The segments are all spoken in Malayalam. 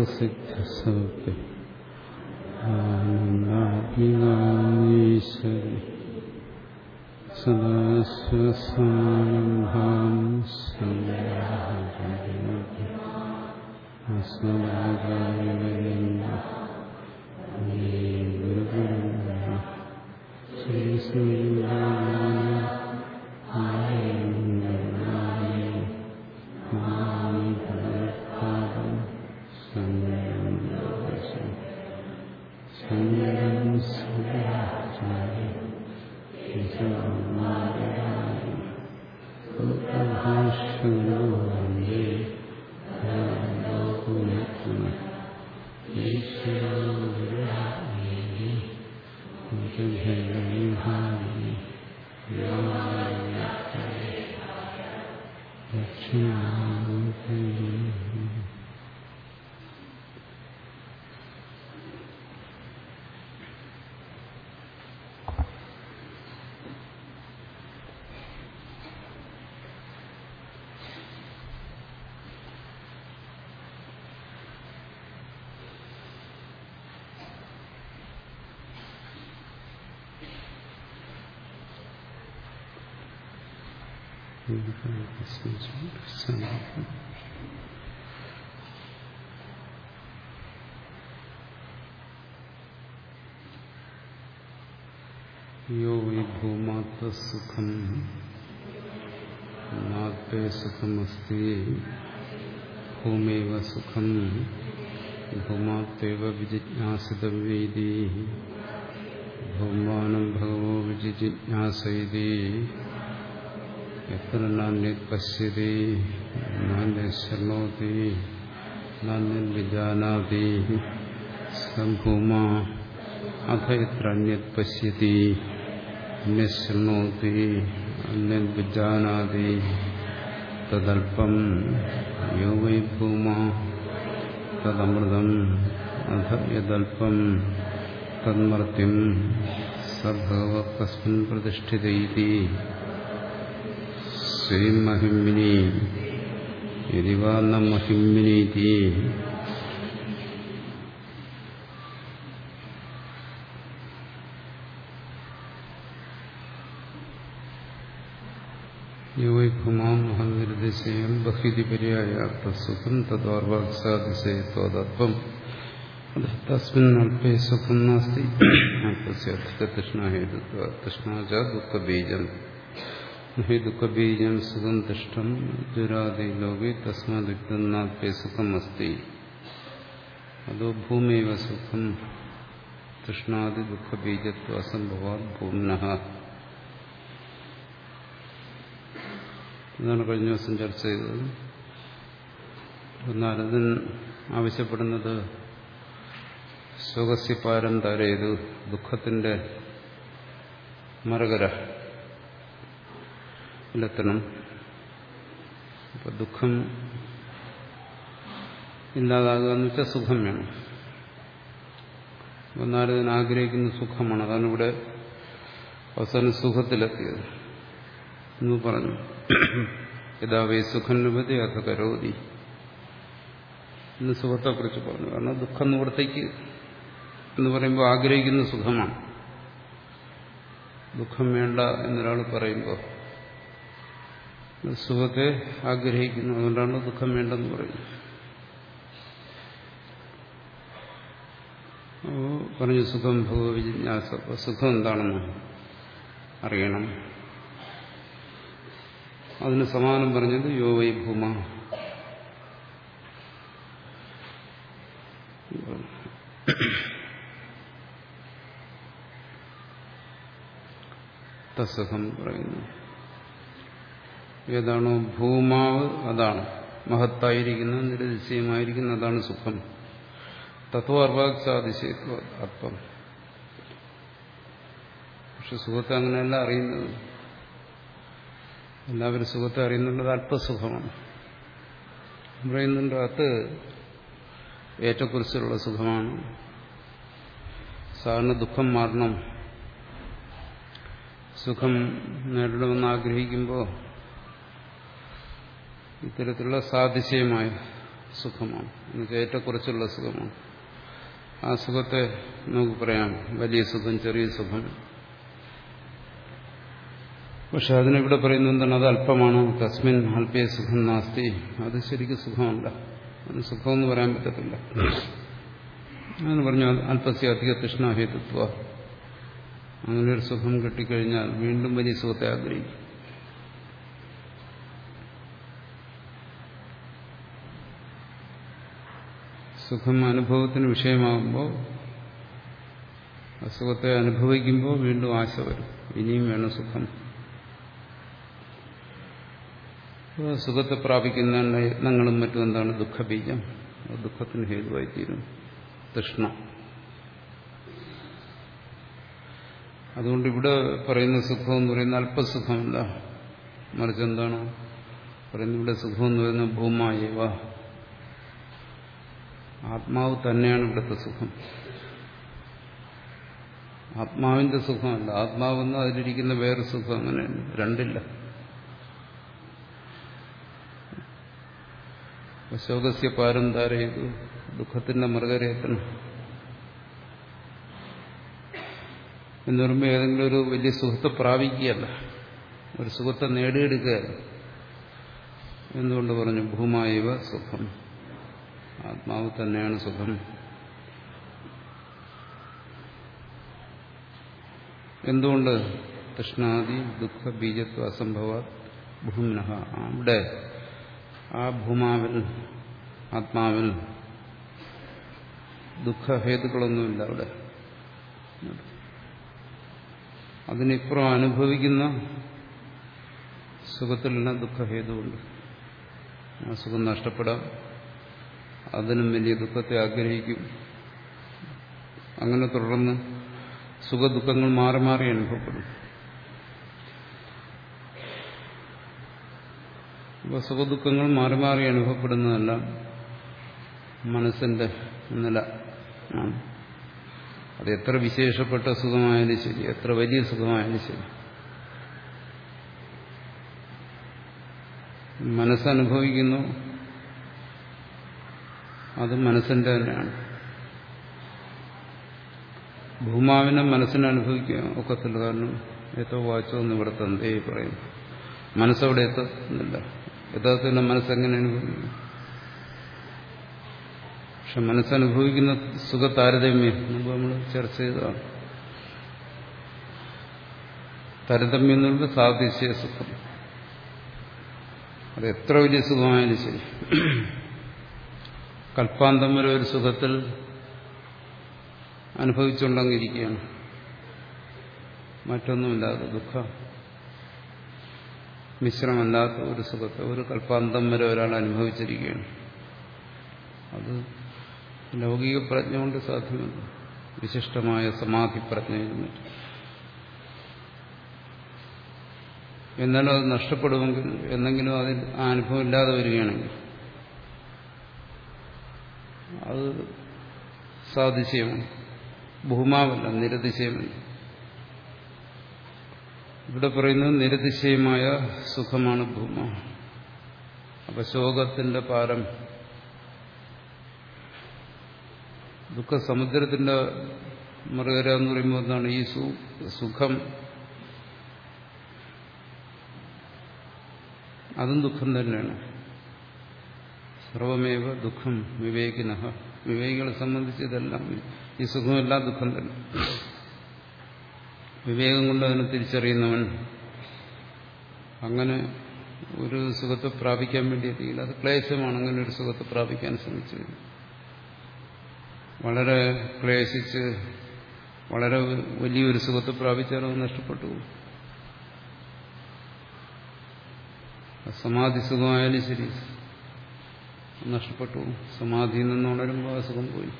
സർവസിദ്ധസൗഖ്യം ആനന്ദാഭികാമീശ്വരി സദാശിവസമാരംഭാം യോ വൈ ഭൂമാത്മസുഖം മാത്തേ സുഖമസ്തി ഭൂമേവ സുഖം ഭൂമാത്തേവ വിജിജ്ഞാസിതവ്യേതി ഭൂമാനം ഭഗവോ വിജിജ്ഞാസൈതി എത്ര നാന്യത് പശ്യതി ശൃണോതി വിജാനാതി സംഭൂമ അന്യത് പശ്യതി അന്യത് ശൃണോതി അന്യത് വിജാനാതി തദൽപ്പം യോ വൈ ഭൂമ തദമൃതം യദൽപ്പം തന്മർത്യം സഭവ തസ്മിൻ പ്രതിഷ്ഠിതൈതി സ്വയം മഹിമ്മിനി യതിവാ ന മഹിമ്മിനീതി യോയിഭുമാമഹനിർദ്ദേശയം ബഹിതി പര്യായാർത്ഥസുഖം തദ്വാർവാക്സാതിശയത്വതത്വം തസ്മിൻ അല്പേ സുഖം നാസ്തി. അല്പസ്യ തൃഷ്ണാഹേതുത്വ തൃഷ്ണാച ദുഃഖബീജം. ദുഃഖബീജം സുഖം തിഷ്ടം ജുരാതി ലോകെ സുഖം അസ്തി അതോ ഭൂമേവ സുഖം തൃഷ്ണാദി ദുഃഖബീജത്വ അസംഭവാത് ഭൂമ്നഃ ഇതാണ് കഴിഞ്ഞ ദിവസം ചർച്ച ചെയ്തത്. നാരദൻ ആവശ്യപ്പെടുന്നത് സ്വകസ്യപാരം തരയത് ദുഃഖത്തിന്റെ മറകര ലെത്തണം അപ്പൊ ദുഃഖം ഇല്ലാതാകുക എന്ന് വെച്ചാൽ സുഖം വേണം. നാരദൻ ആഗ്രഹിക്കുന്ന സുഖമാണ്. അതാണ് ഇവിടെ അവസാനം സുഖത്തിലെത്തിയത്. എന്ന് പറഞ്ഞു. യഥാവേ സുഖം ലഭതി അഥ കരോതി. എന്ന് സുഖത്തെക്കുറിച്ച് പറഞ്ഞു. കാരണം ദുഃഖം നിവൃത്തിക്ക് എന്ന് പറയുമ്പോൾ ആഗ്രഹിക്കുന്ന സുഖമാണ്. ദുഃഖം വേണ്ട എന്നൊരാൾ പറയുമ്പോൾ സുഖത്തെ ആഗ്രഹിക്കുന്നു. അതുകൊണ്ടാണ് ദുഃഖം വേണ്ടെന്ന് പറയുന്നത്. പറഞ്ഞു സുഖം ഭഗവവിജിജ്ഞാസ സുഖം എന്താണെന്ന് അറിയണം. അതിന് സമാനം പറഞ്ഞത് യോ ഭൂമ. തസുഖം പറയുന്നു. ഏതാണോ ഭൂമാവ് അതാണ്. മഹത്തായിരിക്കുന്ന നിരതിശയമായിരിക്കുന്ന അതാണ് സുഖം. അത്വം പക്ഷെ സുഖത്തെ അങ്ങനെയല്ല അറിയുന്നത്. എല്ലാവരും സുഖത്തെ അറിയുന്നുള്ളത് അല്പസുഖമാണ്. പറയുന്നുണ്ട് അത് ഏറ്റക്കുറിച്ചിലുള്ള സുഖമാണ്. സാധാരണ ദുഃഖം മാറണം. സുഖം നേടണമെന്ന് ആഗ്രഹിക്കുമ്പോൾ ഇത്തരത്തിലുള്ള സാതിശയമായ സുഖമാണ്. എന്നുവെച്ചാൽ ഏറ്റക്കുറച്ചുള്ള സുഖമാണ്. ആ സുഖത്തെ നമുക്ക് പറയാം. വലിയ സുഖം ചെറിയ സുഖം. പക്ഷെ അതിനിവിടെ പറയുന്നത് എന്താണ്? അത് അല്പമാണ്. തസ്മിൻ അല്പേ സുഖം നാസ്തി. അത് ശരിക്കും സുഖമല്ല. അത് സുഖമെന്ന് പറയാൻ പറ്റത്തില്ല. അങ്ങനെ പറഞ്ഞു അല്പസ്യ അധിക തൃഷ്ണാഹേതുത്വ. അങ്ങനെ ഒരു സുഖം കിട്ടിക്കഴിഞ്ഞാൽ വീണ്ടും വലിയ സുഖത്തെ ആഗ്രഹിക്കും. സുഖം അനുഭവത്തിന് വിഷയമാകുമ്പോൾ അസുഖത്തെ അനുഭവിക്കുമ്പോൾ വീണ്ടും ആശ വരും. ഇനിയും വേണം സുഖം. സുഖത്തെ പ്രാപിക്കുന്ന യത്നങ്ങളും മറ്റും എന്താണ്? ദുഃഖബീജം. ദുഃഖത്തിന് ഹേതുവായിത്തീരും. തൃഷ്ണ. അതുകൊണ്ട് ഇവിടെ പറയുന്ന സുഖം എന്ന് പറയുന്ന അല്പസുഖമല്ല. മറിച്ച് എന്താണ്? പറയുന്നത് ഇവിടെ സുഖം എന്ന് പറയുന്നത് ഭൂമായവ. ആത്മാവ് തന്നെയാണ് ഇവിടുത്തെ സുഖം. ആത്മാവിന്റെ സുഖമല്ല. ആത്മാവെന്ന് അതിലിരിക്കുന്ന വേറെ സുഖം അങ്ങനെ രണ്ടില്ല. ശോകസ്യ പാരം ധാരയത് ദുഃഖത്തിന്റെ മൃഗരേത്തണം എന്ന് പറയുമ്പോൾ ഏതെങ്കിലും ഒരു വലിയ സുഖത്തെ പ്രാപിക്കുകയല്ല. ഒരു സുഖത്തെ നേടിയെടുക്കുകയല്ല. എന്തുകൊണ്ട് പറഞ്ഞു? ഭൂമായവ സുഖം. ആത്മാവ് തന്നെയാണ് സുഖം. എന്തുകൊണ്ട്? കൃഷ്ണാദി ദുഃഖ ബീജത്വ അസംഭവ ഭൂമിന അവിടെ ആ ഭൂമാവിൽ ആത്മാവിൽ ദുഃഖഹേതുക്കളൊന്നുമില്ല അവിടെ. അതിനിപ്പുറം അനുഭവിക്കുന്ന സുഖത്തിലെല്ലാം ദുഃഖഹേതുണ്ട് ആ സുഖം നഷ്ടപ്പെടാം. അതിനും വലിയ ദുഃഖത്തെ ആഗ്രഹിക്കും. അങ്ങനെ തുടർന്ന് സുഖദുഃഖങ്ങൾ മാറി മാറി അനുഭവപ്പെടും. അപ്പോൾ സുഖദുഃഖങ്ങൾ മാറി മാറി അനുഭവപ്പെടുന്നതെല്ലാം മനസ്സിന്റെ നില ആണ്. അത് എത്ര വിശേഷപ്പെട്ട സുഖമായാലും ശരി എത്ര വലിയ സുഖമായാലും ശരി. മനസ്സനുഭവിക്കുന്നു അത് മനസ്സിന്റെ തന്നെയാണ് ഭൂമാവിനെ മനസ്സിനെ അനുഭവിക്കുക ഒക്കത്തില്ല. കാരണം എത്തോ എന്ന് ഇവിടെ തന്നേ പറയും. മനസ്സവിടെ എത്തുന്നില്ല. യഥാർത്ഥത്തിൽ മനസ്സെങ്ങനെ അനുഭവിക്കുന്നു പക്ഷെ മനസ്സനുഭവിക്കുന്ന സുഖ താരതമ്യം മുമ്പ് നമ്മൾ ചർച്ച ചെയ്തതാണ്. താരതമ്യം എന്നുള്ളത് സാദൃശ്യ സുഖം. അത് എത്ര വലിയ സുഖമായാലും ശരി. കൽപ്പാന്തം വരെ ഒരു സുഖത്തിൽ അനുഭവിച്ചുകൊണ്ടങ്ങിരിക്കുകയാണ്. മറ്റൊന്നുമില്ലാതെ ദുഃഖ മിശ്രമല്ലാത്ത ഒരു സുഖത്തെ ഒരു കൽപ്പാന്തം വരെ ഒരാൾ അനുഭവിച്ചിരിക്കുകയാണ്. അത് ലൗകിക പ്രജ്ഞ കൊണ്ട് സാധ്യമല്ല. വിശിഷ്ടമായ സമാധി പ്രജ്ഞയിൽ എന്നാലും അത് നഷ്ടപ്പെടുമെങ്കിൽ എന്തെങ്കിലും അതിൽ ആ അനുഭവം ഇല്ലാതെ വരികയാണെങ്കിൽ അത് സാതിശയമാണ് ഭൂമാവല്ല നിരതിശയമല്ല. ഇവിടെ പറയുന്നത് നിരതിശയമായ സുഖമാണ് ഭൂമ അപ്പൊ ശോകത്തിന്റെ പാരം. ദുഃഖസമുദ്രത്തിന്റെ മറുകര എന്ന് പറയുമ്പോൾ എന്താണ്? ഈ സുഖം. അതും ദുഃഖം തന്നെയാണ്. സർവമേവ ദുഃഖം വിവേകിന വിവേകികളെ സംബന്ധിച്ച് ഇതെല്ലാം ഈ സുഖമെല്ലാം ദുഃഖം തന്നെ. വിവേകം കൊണ്ട് അതിനെ തിരിച്ചറിയുന്നവൻ അങ്ങനെ ഒരു സുഖത്തെ പ്രാപിക്കാൻ വേണ്ടി എത്തിയില്ല അത് ക്ലേശമാണ്. അങ്ങനെ ഒരു സുഖത്തെ പ്രാപിക്കാൻ ശ്രമിച്ചു വളരെ ക്ലേശിച്ച് വളരെ വലിയൊരു സുഖത്തെ പ്രാപിച്ചാൽ അത് നഷ്ടപ്പെട്ടു സമാധി സുഖമായാലും ശരി. നഷ്ടപ്പെട്ടു. സമാധിയിൽ നിന്ന് ഉണരുമ്പോൾ അസുഖം സുഖം പോയി.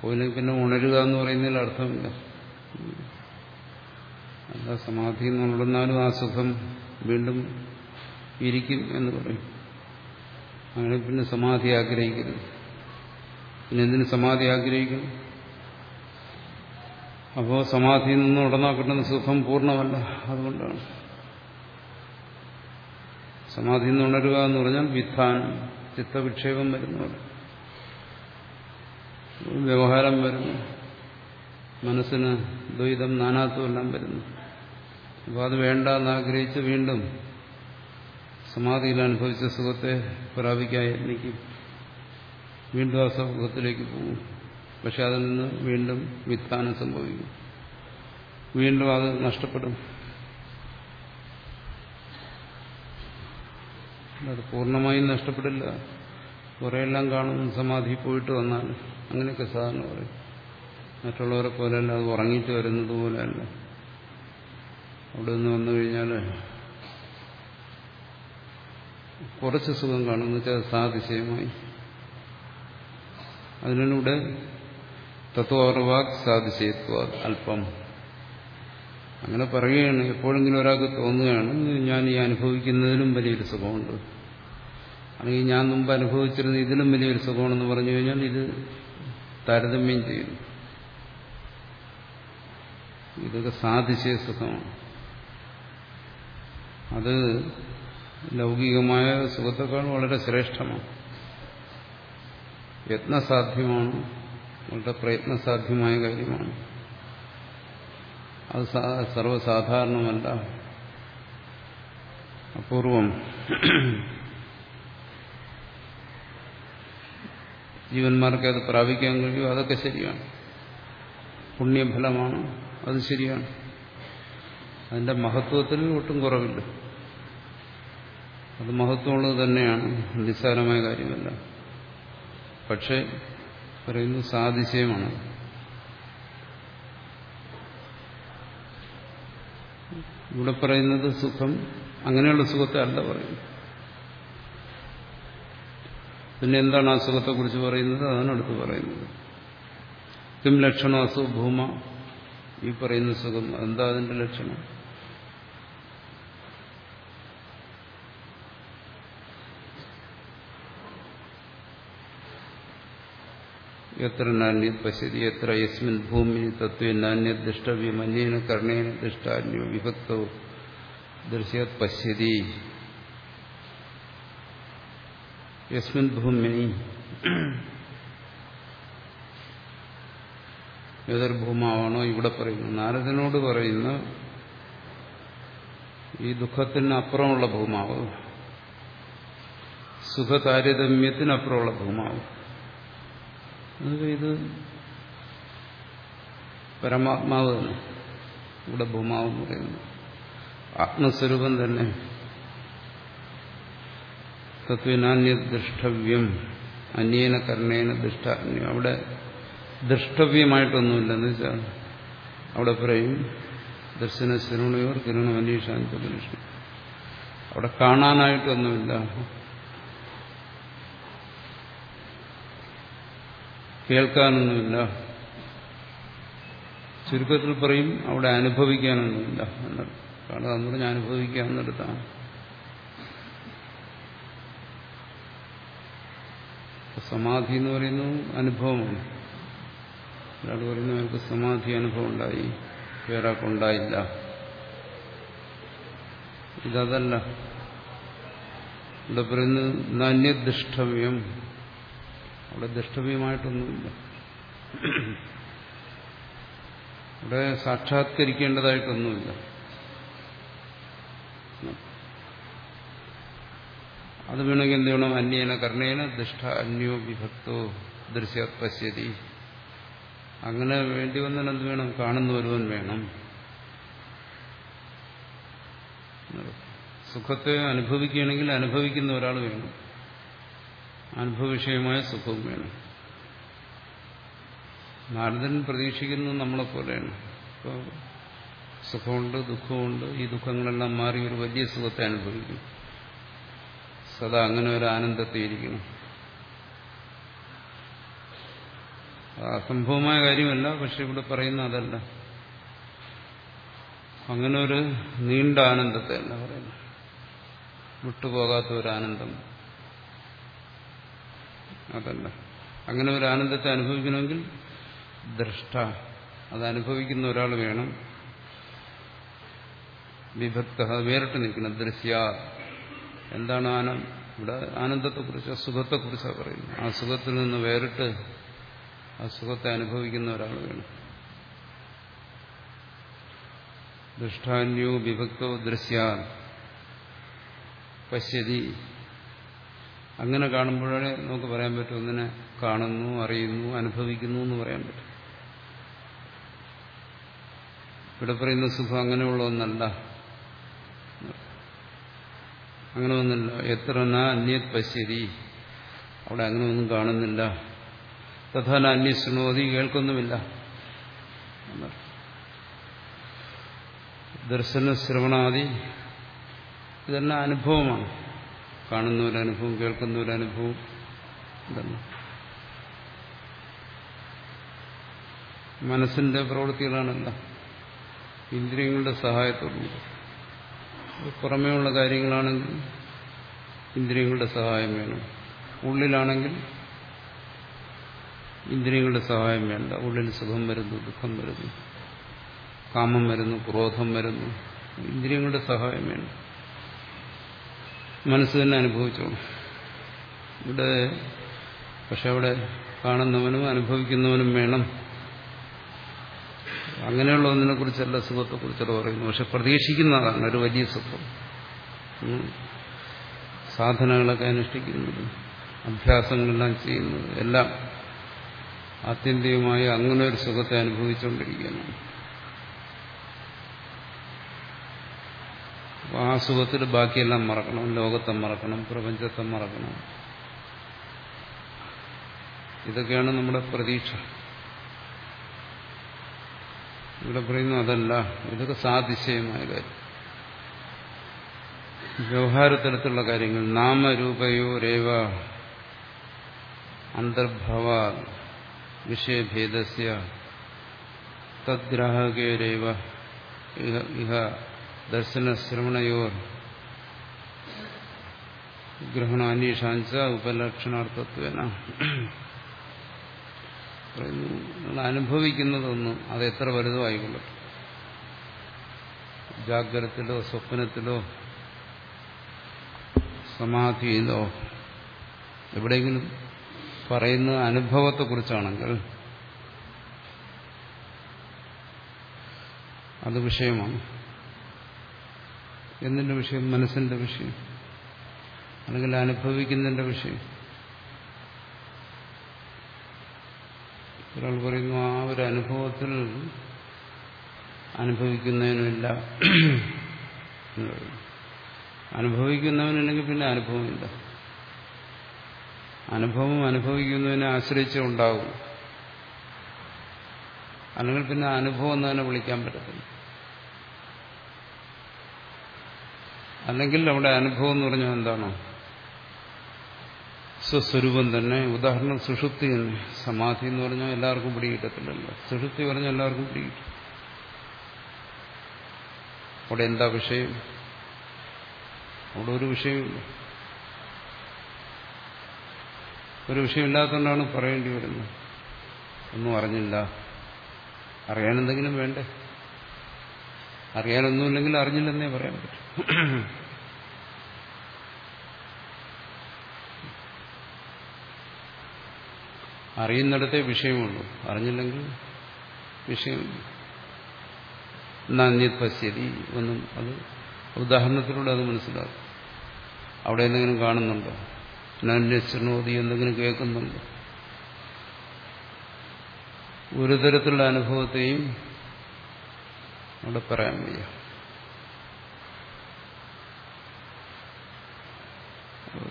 പോയില്ലെങ്കിൽ പിന്നെ ഉണരുക എന്ന് പറയുന്നതിൽ അർത്ഥമില്ല. അല്ല സമാധിയിൽ നിന്ന് ഉണർന്നാലും ആ സുഖം വീണ്ടും ഇരിക്കും എന്ന് പറയും. അങ്ങനെ പിന്നെ സമാധി ആഗ്രഹിക്കരുത്. പിന്നെ എന്തിനു സമാധി ആഗ്രഹിക്കണം? അപ്പോൾ സമാധിയിൽ നിന്ന് ഉടനാ കിട്ടുന്ന സുഖം പൂർണമല്ല. അതുകൊണ്ടാണ്. സമാധിയിൽ നിന്ന് ഉണരുക എന്ന് പറഞ്ഞാൽ വിധാനം. ചിത്തവിക്ഷേപം വരുന്നു. വ്യവഹാരം വരുന്നു. മനസ്സിന് ദ്വൈതം നാനാത്വം എല്ലാം വരുന്നു. അപ്പോൾ അത് വേണ്ട എന്നാഗ്രഹിച്ച് വീണ്ടും സമാധിയിൽ അനുഭവിച്ച സുഖത്തെ പ്രാപിക്കാൻ യത്നിക്കും വീണ്ടും ആ സുഖത്തിലേക്ക് പോകും. പക്ഷെ അതിൽ നിന്ന് വീണ്ടും വിത്താനം സംഭവിക്കും. വീണ്ടും അത് നഷ്ടപ്പെടും. അത് പൂർണമായും നഷ്ടപ്പെടില്ല. കുറെയെല്ലാം കാണും സമാധി പോയിട്ട് വന്നാൽ. അങ്ങനെയൊക്കെ സാധാരണ പറയും. മറ്റുള്ളവരെ പോലെയല്ല അത് ഉറങ്ങിയിട്ട് വരുന്നത് പോലെയല്ല. അവിടെ നിന്ന് വന്നു കഴിഞ്ഞാൽ കുറച്ച് സുഖം കാണുമെന്ന് വെച്ചാൽ സാതിശയമായി അതിനൂടെ തത്വർവാക് സാതിശയത്വ അല്പം അങ്ങനെ പറയുകയാണ്. എപ്പോഴെങ്കിലും ഒരാൾക്ക് തോന്നുകയാണ് ഞാൻ ഈ അനുഭവിക്കുന്നതിലും വലിയൊരു സുഖമുണ്ട്. അല്ലെങ്കിൽ ഞാൻ മുമ്പ് അനുഭവിച്ചിരുന്ന ഇതിലും വലിയൊരു സുഖമാണെന്ന് പറഞ്ഞു കഴിഞ്ഞാൽ ഇത് താരതമ്യം ചെയ്യുന്നു. ഇതൊക്കെ സാധിച്ച സുഖമാണ്. അത് ലൗകികമായ സുഖത്തെക്കാൾ വളരെ ശ്രേഷ്ഠമാണ്. യത്നസാധ്യമാണ്. വളരെ പ്രയത്നസാധ്യമായ കാര്യമാണ്. അത് സർവസാധാരണമല്ല. അപൂർവം. ജീവന്മാർക്ക് അത് പ്രാപിക്കാൻ കഴിയും അതൊക്കെ ശരിയാണ്. പുണ്യഫലമാണ്. അത് ശരിയാണ്. അതിന്റെ മഹത്വത്തിൽ ഒട്ടും കുറവില്ല. അത് മഹത്വമുള്ളത് തന്നെയാണ്. നിസ്സാരമായ കാര്യമല്ല. പക്ഷെ പറയുന്നു സാതിശയമാണ് ഇവിടെ പറയുന്നത് സുഖം അങ്ങനെയുള്ള സുഖത്തെ അല്ല പറയുന്നത്. പിന്നെ എന്താണ് ആ സുഖത്തെക്കുറിച്ച് പറയുന്നത്? അതാണ് അടുത്ത് പറയുന്നത്. കിം ലക്ഷണം അസുഖ ഭൂമ? ഈ പറയുന്ന സുഖം എന്താ അതിന്റെ ലക്ഷണം? എത്ര നാണ്യത് പശ്യതി എത്ര യസ്മിൻ ഭൂമി തത്വ നാണ്യത് ദൃഷ്ടവ്യം അന്യേന കർണേന ദൃഷ്ടാന്യോ വിഭക്തോ ദൃശ്യത് പശ്യതി യസ്മിൻ ഭൂമിനി ഏതൊരു ഭൂമാവാണോ ഇവിടെ പറയുന്നു. നാരദനോട് പറയുന്ന ഈ ദുഃഖത്തിന് അപ്പുറമുള്ള ഭൂമാവ് സുഖതാരതമ്യത്തിനപ്പുറമുള്ള ഭൂമാവ്. ഇത് പരമാത്മാവ് തന്നെ. ഇവിടെ ഭൂമാവ് എന്ന് പറയുന്നു ആത്മസ്വരൂപം തന്നെ. തത്വനാന്യ ദൃഷ്ടവ്യം അന്യേന കർണേന ദൃഷ്ടാന്യം. അവിടെ ദൃഷ്ടവ്യമായിട്ടൊന്നുമില്ലെന്ന് വെച്ചാൽ അവിടെ പറയും ദർശന ശരണയോർ കിരണം അന്വേഷാൻ അവിടെ കാണാനായിട്ടൊന്നുമില്ല. കേൾക്കാനൊന്നുമില്ല. ചുരുക്കത്തിൽ പറയും അവിടെ അനുഭവിക്കാനൊന്നുമില്ല കാരണം അന്ന് പറഞ്ഞ് അനുഭവിക്കാമെന്നെടുത്താണ് സമാധി എന്ന് പറയുന്നത് അനുഭവമാണ്. ഒരാൾ പറയുന്നു അവർക്ക് സമാധി അനുഭവം ഉണ്ടായി. വേറാക്കുണ്ടായില്ല ഇതല്ല. ഇവിടെ പറയുന്നത്? നാന്യദൃഷ്ടവ്യം. അവിടെ ദൃഷ്ടവ്യമായിട്ടൊന്നുമില്ല അവിടെ സാക്ഷാത്കരിക്കേണ്ടതായിട്ടൊന്നുമില്ല. അത് വേണമെങ്കിൽ എന്ത് വേണം അന്യേന കർണേന ദുഷ്ട അന്യോ വിഭക്തോ ദൃശ്യ പശ്യതി. അങ്ങനെ വേണ്ടി വന്നാൽ എന്ത് വേണം? കാണുന്ന ഒരുവൻ വേണം. സുഖത്തെ അനുഭവിക്കുകയാണെങ്കിൽ അനുഭവിക്കുന്ന ഒരാൾ വേണം. അനുഭവവിഷയമായ സുഖവും വേണം. നാരദൻ പ്രതീക്ഷിക്കുന്നത് നമ്മളെ പോലെയാണ് ഇപ്പോൾ സുഖമുണ്ട് ദുഃഖമുണ്ട് ഈ ദുഃഖങ്ങളെല്ലാം മാറി ഒരു വലിയ സുഖത്തെ അനുഭവിക്കും. സദാ അങ്ങനെ ഒരു ആനന്ദത്തെ ഇരിക്കണം അസംഭവമായ കാര്യമല്ല പക്ഷെ ഇവിടെ പറയുന്ന അതല്ല. അങ്ങനെ ഒരു നീണ്ട ആനന്ദത്തെ അല്ല പറയുന്നത്. വിട്ടുപോകാത്ത ഒരു ആനന്ദം. അതല്ല. അങ്ങനെ ഒരു ആനന്ദത്തെ അനുഭവിക്കണമെങ്കിൽ ദ്രഷ്ട അത് അനുഭവിക്കുന്ന ഒരാൾ വേണം. വിഭക്ത വേറിട്ട് നിൽക്കണം ദൃശ്യ. എന്താണ് ആനന്ദം ഇവിടെ ആനന്ദത്തെക്കുറിച്ച് സുഖത്തെക്കുറിച്ചാണ് പറയുന്നത്. ആ സുഖത്തിൽ നിന്ന് വേറിട്ട് ആ സുഖത്തെ അനുഭവിക്കുന്ന ഒരാൾ വേണം. ദൃഷ്ടാന്യോ വിഭക്തോ ദൃശ്യ. പശ്യതി. അങ്ങനെ കാണുമ്പോഴേ നമുക്ക് പറയാൻ പറ്റും അങ്ങനെ കാണുന്നു അറിയുന്നു അനുഭവിക്കുന്നു എന്ന് പറയാൻ പറ്റും. ഇവിടെ പറയുന്ന സുഖം അങ്ങനെയുള്ള ഒന്നല്ല. അങ്ങനെ ഒന്നല്ല. എത്ര ന അന്യത് പശ്യതി. അവിടെ അങ്ങനെ ഒന്നും കാണുന്നില്ല. തഥാന അന്യ ശൃണോതി കേൾക്കൊന്നുമില്ല. ദർശന ശ്രവണാദി ഇതെല്ലാം അനുഭവമാണ്. കാണുന്ന ഒരു അനുഭവം കേൾക്കുന്ന ഒരു അനുഭവം ഇതല്ല മനസ്സിന്റെ പ്രവൃത്തികളാണല്ല ഇന്ദ്രിയങ്ങളുടെ സഹായത്തോടുകൂടി. പുറമേയുള്ള കാര്യങ്ങളാണെങ്കിൽ ഇന്ദ്രിയങ്ങളുടെ സഹായം വേണം. ഉള്ളിലാണെങ്കിൽ ഇന്ദ്രിയങ്ങളുടെ സഹായം വേണ്ട. ഉള്ളിൽ സുഖം വരുന്നു ദുഃഖം വരുന്നു കാമം വരുന്നു ക്രോധം വരുന്നു. ഇന്ദ്രിയങ്ങളുടെ സഹായം വേണം. മനസ്സ് തന്നെ അനുഭവിച്ചോളും ഇവിടെ പക്ഷെ അവിടെ കാണുന്നവനും അനുഭവിക്കുന്നവനും വേണം. അങ്ങനെയുള്ള ഒന്നിനെ കുറിച്ചല്ല സുഖത്തെക്കുറിച്ചല്ല പറയുന്നു. പക്ഷെ പ്രതീക്ഷിക്കുന്ന ആളാണ് ഒരു വലിയ സുഖം സാധനങ്ങളൊക്കെ അനുഷ്ഠിക്കുന്നത് അഭ്യാസങ്ങളെല്ലാം ചെയ്യുന്നത് എല്ലാം ആത്യന്തികമായി അങ്ങനെ ഒരു സുഖത്തെ അനുഭവിച്ചുകൊണ്ടിരിക്കുകയാണ്. ആ സുഖത്തിൽ ബാക്കിയെല്ലാം മറക്കണം. ലോകത്തെ മറക്കണം. പ്രപഞ്ചത്തെ മറക്കണം. ഇതൊക്കെയാണ് നമ്മുടെ പ്രതീക്ഷ. ഇവിടെ പറയുന്നു അതല്ല. ഇതൊക്കെ സാതിശയമായ കാര്യം. വ്യവഹാരതലത്തിലുള്ള കാര്യങ്ങൾ. നാമരൂപയോ രേവ അന്തർഭവ വിഷയഭേദസ്യ തദ്ഗ്രാഹകേരേവ ഇഹ ദർശനശ്രവണയോർ ശ്രവണയോർ ഗ്രഹണ പറയുന്നു നിങ്ങൾ അനുഭവിക്കുന്നതൊന്നും അത് എത്ര വലുതോ ആയിക്കൊള്ളട്ടെ ജാഗ്രതത്തിലോ സ്വപ്നത്തിലോ സമാധിയിലോ എവിടെയെങ്കിലും പറയുന്ന അനുഭവത്തെക്കുറിച്ചാണെങ്കിൽ അത് വിഷയമാണ്. എന്തിന്റെ വിഷയം? മനസ്സിന്റെ വിഷയം. അല്ലെങ്കിൽ അനുഭവിക്കുന്നതിന്റെ വിഷയം. ഒരാൾ പറയുന്നു ആ ഒരു അനുഭവത്തിൽ അനുഭവിക്കുന്നതിനുമില്ല അനുഭവിക്കുന്നവനുണ്ടെങ്കിൽ പിന്നെ അനുഭവമില്ല. അനുഭവം അനുഭവിക്കുന്നതിനെ ആശ്രയിച്ചേ ഉണ്ടാവും അല്ലെങ്കിൽ പിന്നെ അനുഭവം എന്ന് തന്നെ വിളിക്കാൻ പറ്റത്തില്ല. അല്ലെങ്കിൽ അവിടെ അനുഭവം എന്ന് പറഞ്ഞാൽ എന്താണോ? സ്വസ്വരൂപം തന്നെ. ഉദാഹരണം സുഷുപ്തി തന്നെ. സമാധി എന്ന് പറഞ്ഞാൽ എല്ലാവർക്കും പിടികിട്ടത്തില്ലല്ലോ. സുഷുപ്തി പറഞ്ഞാൽ എല്ലാവർക്കും പിടികിട്ടും. അവിടെ എന്താ വിഷയം? അവിടെ ഒരു വിഷയമില്ല. ഒരു വിഷയമില്ലാത്തതുകൊണ്ടാണ് പറയേണ്ടി വരുന്നത്. ഒന്നും അറിഞ്ഞില്ല. അറിയാൻ എന്തെങ്കിലും വേണ്ടേ? അറിയാനൊന്നുമില്ലെങ്കിൽ അറിഞ്ഞില്ലെന്നേ പറയാൻ പറ്റും. അറിയുന്നിടത്തെ വിഷയമുള്ളൂ. അറിഞ്ഞില്ലെങ്കിൽ വിഷയമില്ല. നന്ദി പശ്യതി ഒന്നും അത് ഉദാഹരണത്തിലൂടെ അത് മനസ്സിലാകും അവിടെ എന്തെങ്കിലും കാണുന്നുണ്ടോ? നന്യശ്രണോതി എന്തെങ്കിലും കേൾക്കുന്നുണ്ടോ? ഒരു തരത്തിലുള്ള അനുഭവത്തെയും അവിടെ പറയാൻ വയ്യ.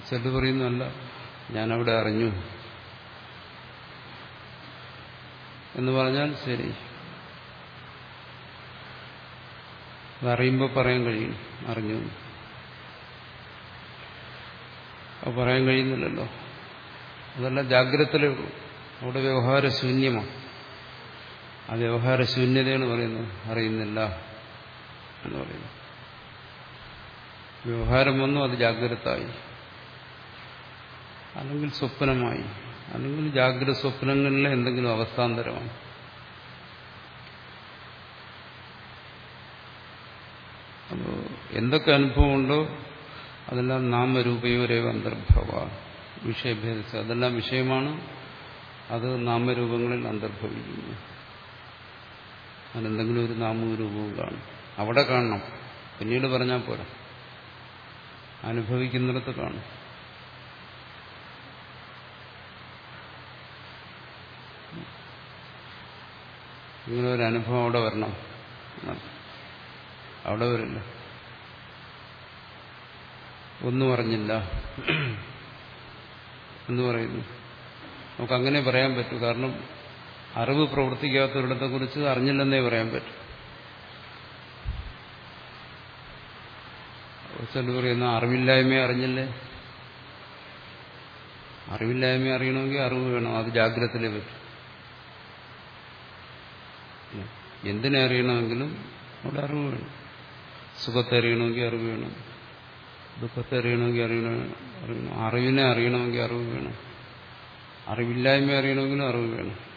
ചെൽ പറയുന്നല്ല ഞാനവിടെ അറിഞ്ഞു. എന്ന് പറഞ്ഞാൽ ശരി. അതറിയുമ്പോൾ പറയാൻ കഴിയും. അറിഞ്ഞു. അത് പറയാൻ കഴിയുന്നില്ലല്ലോ. അതെല്ലാം ജാഗ്രതയിലേ ഉള്ളൂ. അവിടെ വ്യവഹാരശൂന്യമാണ്. ആ വ്യവഹാര ശൂന്യതയാണ് പറയുന്നത്. അറിയുന്നില്ല എന്ന് പറയുന്നു. വ്യവഹാരം വന്നു അത് ജാഗ്രതായി. അല്ലെങ്കിൽ സ്വപ്നമായി. അല്ലെങ്കിൽ ജാഗ്രത സ്വപ്നങ്ങളിലെ എന്തെങ്കിലും അവസ്ഥാന്തരമാണ് അപ്പോൾ എന്തൊക്കെ അനുഭവമുണ്ടോ അതെല്ലാം നാമരൂപയോരേവ അന്തർഭവ. വിഷയഭേദിച്ച് അതെല്ലാം വിഷയമാണ്. അത് നാമരൂപങ്ങളിൽ അന്തർഭവിക്കുന്നു. അതിനെന്തെങ്കിലും ഒരു നാമവും കാണും. അവിടെ കാണണം. പിന്നീട് പറഞ്ഞാൽ പോരാ. അനുഭവിക്കുന്നിടത്ത് കാണും. ഇങ്ങനെ ഒരു അനുഭവം അവിടെ വരണം. അവിടെ വരില്ല. ഒന്നും അറിഞ്ഞില്ല. എന്ന് പറയുന്നു. നമുക്ക് അങ്ങനെ പറയാൻ പറ്റൂ. കാരണം അറിവ് പ്രവർത്തിക്കാത്തവരുടെ കുറിച്ച് അറിഞ്ഞില്ലെന്നേ പറയാൻ പറ്റും. ചില പറയുന്ന അറിവില്ലായ്മ അറിഞ്ഞില്ലേ? അറിവില്ലായ്മ അറിയണമെങ്കിൽ അറിവ് വേണം അത് ജാഗ്രതയിലേ പറ്റും. എന്തിനെ അറിയണമെങ്കിലും അവിടെ അറിവ് വേണം. സുഖത്തെ അറിയണമെങ്കിൽ അറിവ് വേണം. ദുഃഖത്തെ അറിയണമെങ്കിൽ അറിയണം അറിയണം അറിവിനെ അറിയണമെങ്കിൽ അറിവ് വേണം. അറിവില്ലായ്മ അറിയണമെങ്കിലും അറിവ് വേണം.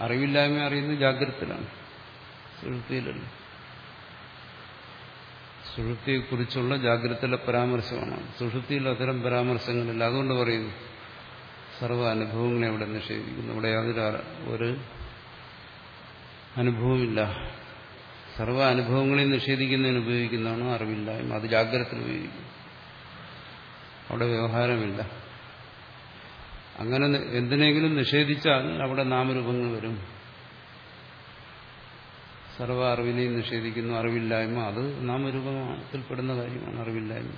അറിവില്ലായ്മ അറിയുന്നത് ജാഗ്രതത്തിലാണ്. സുഹൃത്തിയിലല്ല സുഹൃത്തിയെക്കുറിച്ചുള്ള ജാഗ്രതയിലെ പരാമർശമാണ്. സുഹൃത്തിയിൽ അത്തരം പരാമർശങ്ങളില്ല. അതുകൊണ്ട് പറയുന്നു സർവ അനുഭവങ്ങളെ അവിടെ നിഷേധിക്കുന്നു. ഇവിടെ യാതൊരു ഒരു അനുഭവമില്ല സർവ അനുഭവങ്ങളെയും നിഷേധിക്കുന്നതിന് ഉപയോഗിക്കുന്നതാണ് അറിവില്ലായ്മ? അത് ജാഗ്രതയിൽ ഉപയോഗിക്കുന്നു. അവിടെ വ്യവഹാരമില്ല. അങ്ങനെ എന്തിനെങ്കിലും നിഷേധിച്ചാൽ അവിടെ നാമരൂപങ്ങൾ വരും. സർവ അറിവിനെയും നിഷേധിക്കുന്നു അറിവില്ലായ്മ. അത് നാമരൂപത്തിൽപ്പെടുന്ന കാര്യമാണ് അറിവില്ലായ്മ.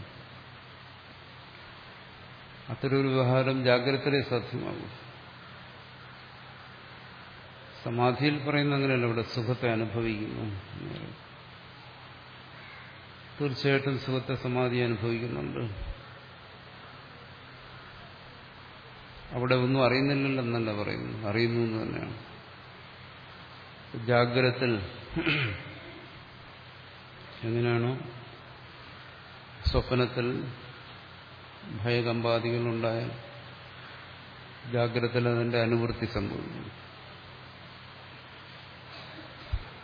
അത്തരൊരു വ്യവഹാരം ജാഗ്രതയിലെ സാധ്യമാകും. സമാധിയിൽ പറയുന്ന അങ്ങനെയല്ല ഇവിടെ സുഖത്തെ അനുഭവിക്കുന്നു തീർച്ചയായിട്ടും സുഖത്തെ സമാധി അനുഭവിക്കുന്നുണ്ട്. അവിടെ ഒന്നും അറിയുന്നില്ലല്ലോ എന്നല്ല പറയുന്നു അറിയുന്നു എന്ന് തന്നെയാണ്. ജാഗ്രത്തിൽ എങ്ങനെയാണോ സ്വപ്നത്തിൽ ഭയകമ്പാദികളുണ്ടായ ജാഗ്രതയിൽ അതിന്റെ അനുവൃത്തി സംഭവിക്കുന്നു.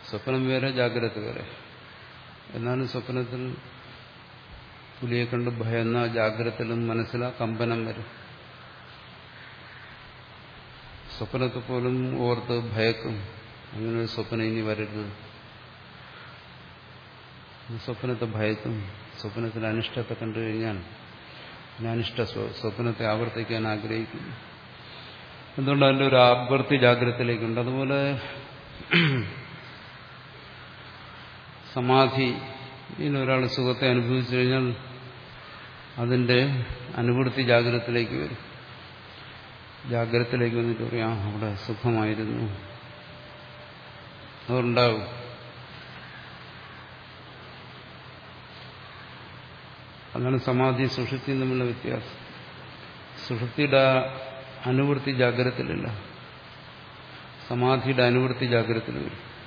സ്വപ്നം വേറെ ജാഗ്രത വേറെ. എന്നാലും സ്വപ്നത്തിൽ പുലിയെ കണ്ട് ഭയന്ന ജാഗ്രതയിലും മനസ്സിലാ കമ്പനം വരും. സ്വപ്നത്തെ പോലും ഓർത്ത് ഭയക്കും. അങ്ങനെ ഒരു സ്വപ്നം ഇനി വരരുത്. സ്വപ്നത്തെ ഭയക്കും സ്വപ്നത്തിൽ അനിഷ്ടത്തെ കണ്ടു കഴിഞ്ഞാൽ അനിഷ്ട സ്വപ്നത്തെ ആവർത്തിക്കാൻ ആഗ്രഹിക്കുന്നു. എന്തുകൊണ്ട് അതിന്റെ ഒരു ആവർത്തി ജാഗ്രതയിലേക്കുണ്ട്? അതുപോലെ സമാധി ഒരാൾ സുഖത്തെ അനുഭവിച്ചു കഴിഞ്ഞാൽ അതിന്റെ അനുവൃത്തി ജാഗ്രതത്തിലേക്ക് വരും. ജാഗ്രതത്തിലേക്ക് വന്നിട്ട് പറയാം അവിടെ സുഖമായിരുന്നു. അതുണ്ടാവും. അതാണ് സമാധി സുഷുപ്തിയും തമ്മിലുള്ള വ്യത്യാസം. സുഷുപ്തിയുടെ അനുവൃത്തി ജാഗ്രതത്തിലില്ല. സമാധിയുടെ അനുവൃത്തി ജാഗ്രതത്തിൽ വരും.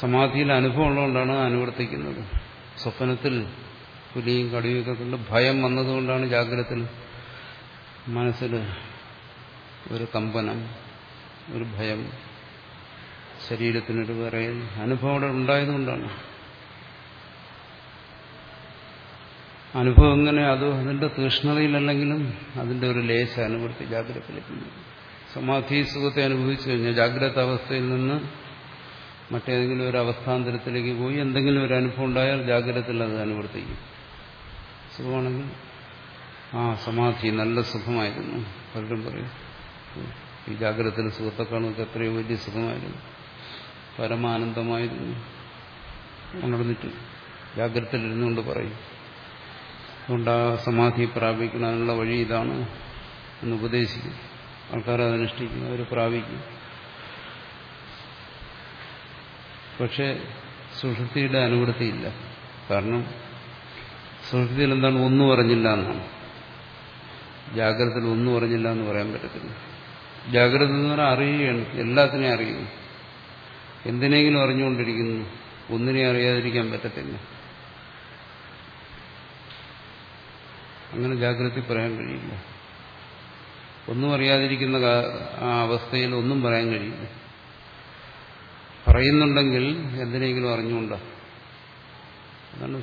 സമാധിയിൽ അനുഭവം ഉള്ളതുകൊണ്ടാണ് അനുവർത്തിക്കുന്നത്. സ്വപ്നത്തിൽ പുലിയും കടിയൊക്കെ കൊണ്ട് ഭയം വന്നതുകൊണ്ടാണ് ജാഗ്രതത്തിൽ മനസ്സിൽ ഒരു കമ്പനം ഒരു ഭയം ശരീരത്തിനൊരു വിറയൽ അനുഭവം അവിടെ ഉണ്ടായതുകൊണ്ടാണ്. അനുഭവം എങ്ങനെ? അത് അതിന്റെ തീഷ്ണതയിലല്ലെങ്കിലും അതിന്റെ ഒരു ലേശ അനുഭവത്തിൽ ജാഗ്രത ലഭിക്കുന്നു സമാധി സുഖത്തെ അനുഭവിച്ചു കഴിഞ്ഞാൽ ജാഗ്രത അവസ്ഥയിൽ നിന്ന് മറ്റേതെങ്കിലും ഒരു അവസ്ഥാന്തരത്തിലേക്ക് പോയി എന്തെങ്കിലും ഒരു അനുഭവം ഉണ്ടായാൽ ജാഗ്രതത്തിൽ അത് അനുവർത്തിക്കും. സുഖമാണെങ്കിൽ ആ സമാധി നല്ല സുഖമായിരുന്നു. പലരും പറയും ഈ ജാഗ്രതത്തിൽ സുഖത്തെക്കാളും എത്രയോ വലിയ സുഖമായിരുന്നു. പരമാനന്ദമായിരുന്നു. ഉണർന്നിട്ട് ജാഗ്രതയിലിരുന്നുകൊണ്ട് പറയും. അതുകൊണ്ട് ആ സമാധി പ്രാപിക്കുന്നതിനുള്ള വഴി ഇതാണ് എന്ന് ഉപദേശിക്കും. ആൾക്കാർ അതനുഷ്ഠിക്കും അവർ പ്രാപിക്കും. പക്ഷെ സുഷൃത്തിയുടെ അനുവൃത്തിയില്ല. കാരണം സുഷൃത്തിയിൽ എന്താണ് ഒന്നും അറിഞ്ഞില്ല എന്നാണ്. ജാഗ്രതയിൽ ഒന്നും അറിഞ്ഞില്ല എന്ന് പറയാൻ പറ്റത്തില്ല. ജാഗ്രത എന്ന് പറഞ്ഞാൽ അറിയുകയാണ്. എല്ലാത്തിനെയും അറിയുന്നു. എന്തിനെങ്കിലും അറിഞ്ഞുകൊണ്ടിരിക്കുന്നു. ഒന്നിനെ അറിയാതിരിക്കാൻ പറ്റത്തില്ല. അങ്ങനെ ജാഗ്രത പറയാൻ കഴിയില്ല. ഒന്നും അറിയാതിരിക്കുന്ന ആ അവസ്ഥയിൽ ഒന്നും പറയാൻ കഴിയില്ല. പറയുന്നുണ്ടെങ്കിൽ എന്തിനെങ്കിലും അറിഞ്ഞുകൊണ്ടാണ് അതാണ്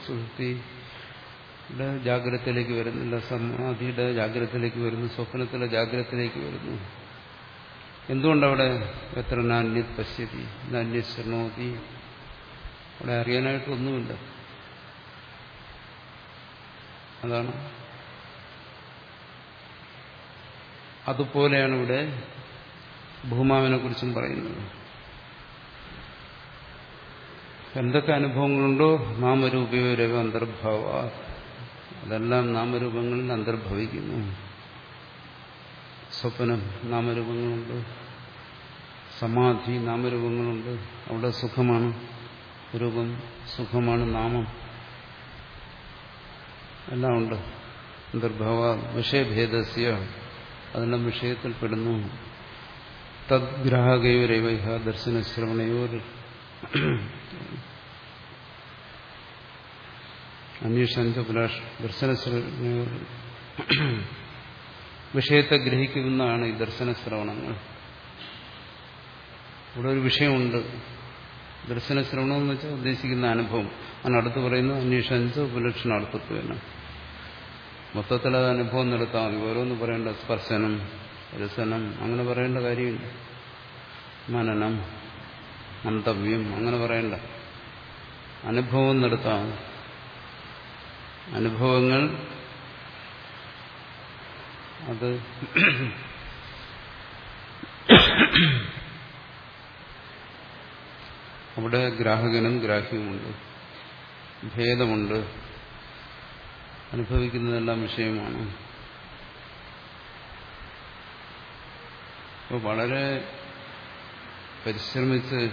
സുഹൃത്തിയുടെ ജാഗ്രതയിലേക്ക് വരുന്നില്ല സമാധിയുടെ ജാഗ്രതയിലേക്ക് വരുന്നു. സ്വപ്നത്തിലെ ജാഗ്രതയിലേക്ക് വരുന്നു. എന്തുകൊണ്ടവിടെ എത്ര നാന്യ പശ്യതി നാന്യ ശൃണോതി അവിടെ അറിയാനായിട്ടൊന്നുമില്ല. അതാണ്. അതുപോലെയാണ് ഇവിടെ ഭൂമാവിനെ കുറിച്ചും പറയുന്നത്. എന്തൊക്കെ അനുഭവങ്ങളുണ്ടോ? നാമരൂപയോരവ അന്തർഭാവ അതെല്ലാം നാമരൂപങ്ങളിൽ അന്തർഭവിക്കുന്നു. സ്വപ്നം നാമരൂപങ്ങളുണ്ട്. സമാധി നാമരൂപങ്ങളുണ്ട്. അവിടെ സുഖമാണ്. രൂപം സുഖമാണ് നാമം. എല്ലാം ഉണ്ട്. അന്തർഭാവ വിഷയഭേദസ്യ അതെല്ലാം വിഷയത്തിൽപ്പെടുന്നു ദർശന ദർശനശ്രവണയോർ അന്വേഷണ ദർശനശ്രവണയോർ വിഷയത്തെ ഗ്രഹിക്കുന്നതാണ് ഈ ദർശനശ്രവണങ്ങൾ. ഇവിടെ ഒരു വിഷയമുണ്ട്. ദർശനശ്രവണം എന്ന് വെച്ചാൽ ഉദ്ദേശിക്കുന്ന അനുഭവം. അങ്ങനെ അടുത്ത് പറയുന്നത് അന്വേഷണിച്ച് തന്നെ. മൊത്തത്തിൽ അത് അനുഭവം നടത്താൻ മതി. ഓരോന്ന് പറയേണ്ട സ്പർശനം രസനം അങ്ങനെ പറയേണ്ട കാര്യമില്ല. മനനം മന്തവ്യം അങ്ങനെ പറയേണ്ട. അനുഭവം നടത്താം. അനുഭവങ്ങൾ. അത് അവിടെ ഗ്രാഹകനും ഗ്രാഹ്യവുമുണ്ട്. ഭേദമുണ്ട്. അനുഭവിക്കുന്നതെല്ലാം വിഷയമാണ്. അപ്പോൾ വളരെ പരിശ്രമിച്ച്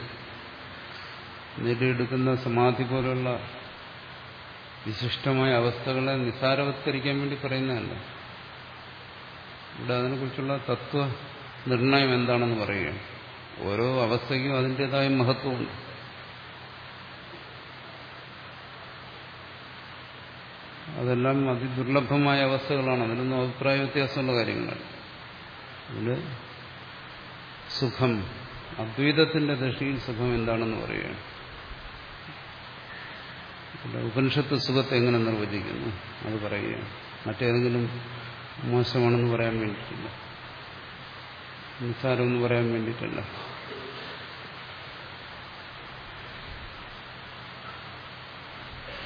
നേടിയെടുക്കുന്ന സമാധി പോലുള്ള വിശിഷ്ടമായ അവസ്ഥകളെ നിസാരവത്കരിക്കാൻ വേണ്ടി പറയുന്നതല്ല. ഇവിടെ അതിനെക്കുറിച്ചുള്ള തത്വ നിർണയം എന്താണെന്ന് പറയുകയാണ്. ഓരോ അവസ്ഥയ്ക്കും അതിന്റെതായ മഹത്വമുണ്ട്. അതെല്ലാം അതിദുർലഭമായ അവസ്ഥകളാണ്. അതിനൊന്നും അഭിപ്രായ വ്യത്യാസമുള്ള കാര്യങ്ങളാണ് അതിൽ സുഖം അദ്വൈതത്തിന്റെ ദൃഷ്ടിയിൽ സുഖം എന്താണെന്ന് പറയുകയാണ്. ഉപനിഷത്ത് സുഖത്തെ എങ്ങനെ നിർവചിക്കുന്നു? അത് പറയുകയാണ്. മറ്റേതെങ്കിലും മോശമാണെന്ന് പറയാൻ വേണ്ടിയിട്ടില്ല. നിസ്സാരമെന്ന് പറയാൻ വേണ്ടിയിട്ടല്ല.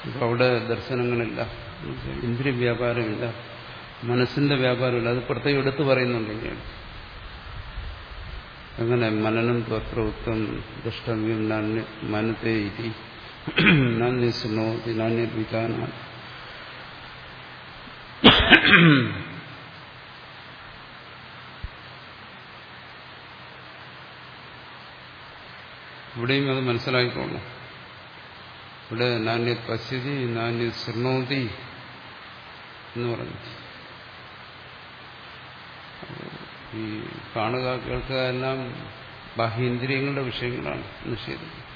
ഇപ്പൊ അവിടെ ദർശനങ്ങളില്ല. ഇന്ദ്രിയ വ്യാപാരമില്ല. മനസ്സിന്റെ വ്യാപാരമില്ല. അത് പ്രത്യേകം എടുത്തു പറയുന്നുണ്ടെങ്കിൽ അങ്ങനെ മനനം ത്വത്ര ദുഷ്ടമ്യം ദുഷ്ടവ്യം മനത്തെ ഇതി. നാണ്യസ്നോതി നാണ്യവികാന ഇവിടെയും അത് മനസ്സിലാക്കിക്കോളണം ഇവിടെ നാണ്യ പശ്യതി നാണ്യ ശൃണോതി എന്ന് പറഞ്ഞു. ഈ കാണുക കേൾക്കുക എല്ലാം ബാഹ്യേന്ദ്രിയങ്ങളുടെ വിഷയങ്ങളാണ്. നിഷേധിക്കുന്നത്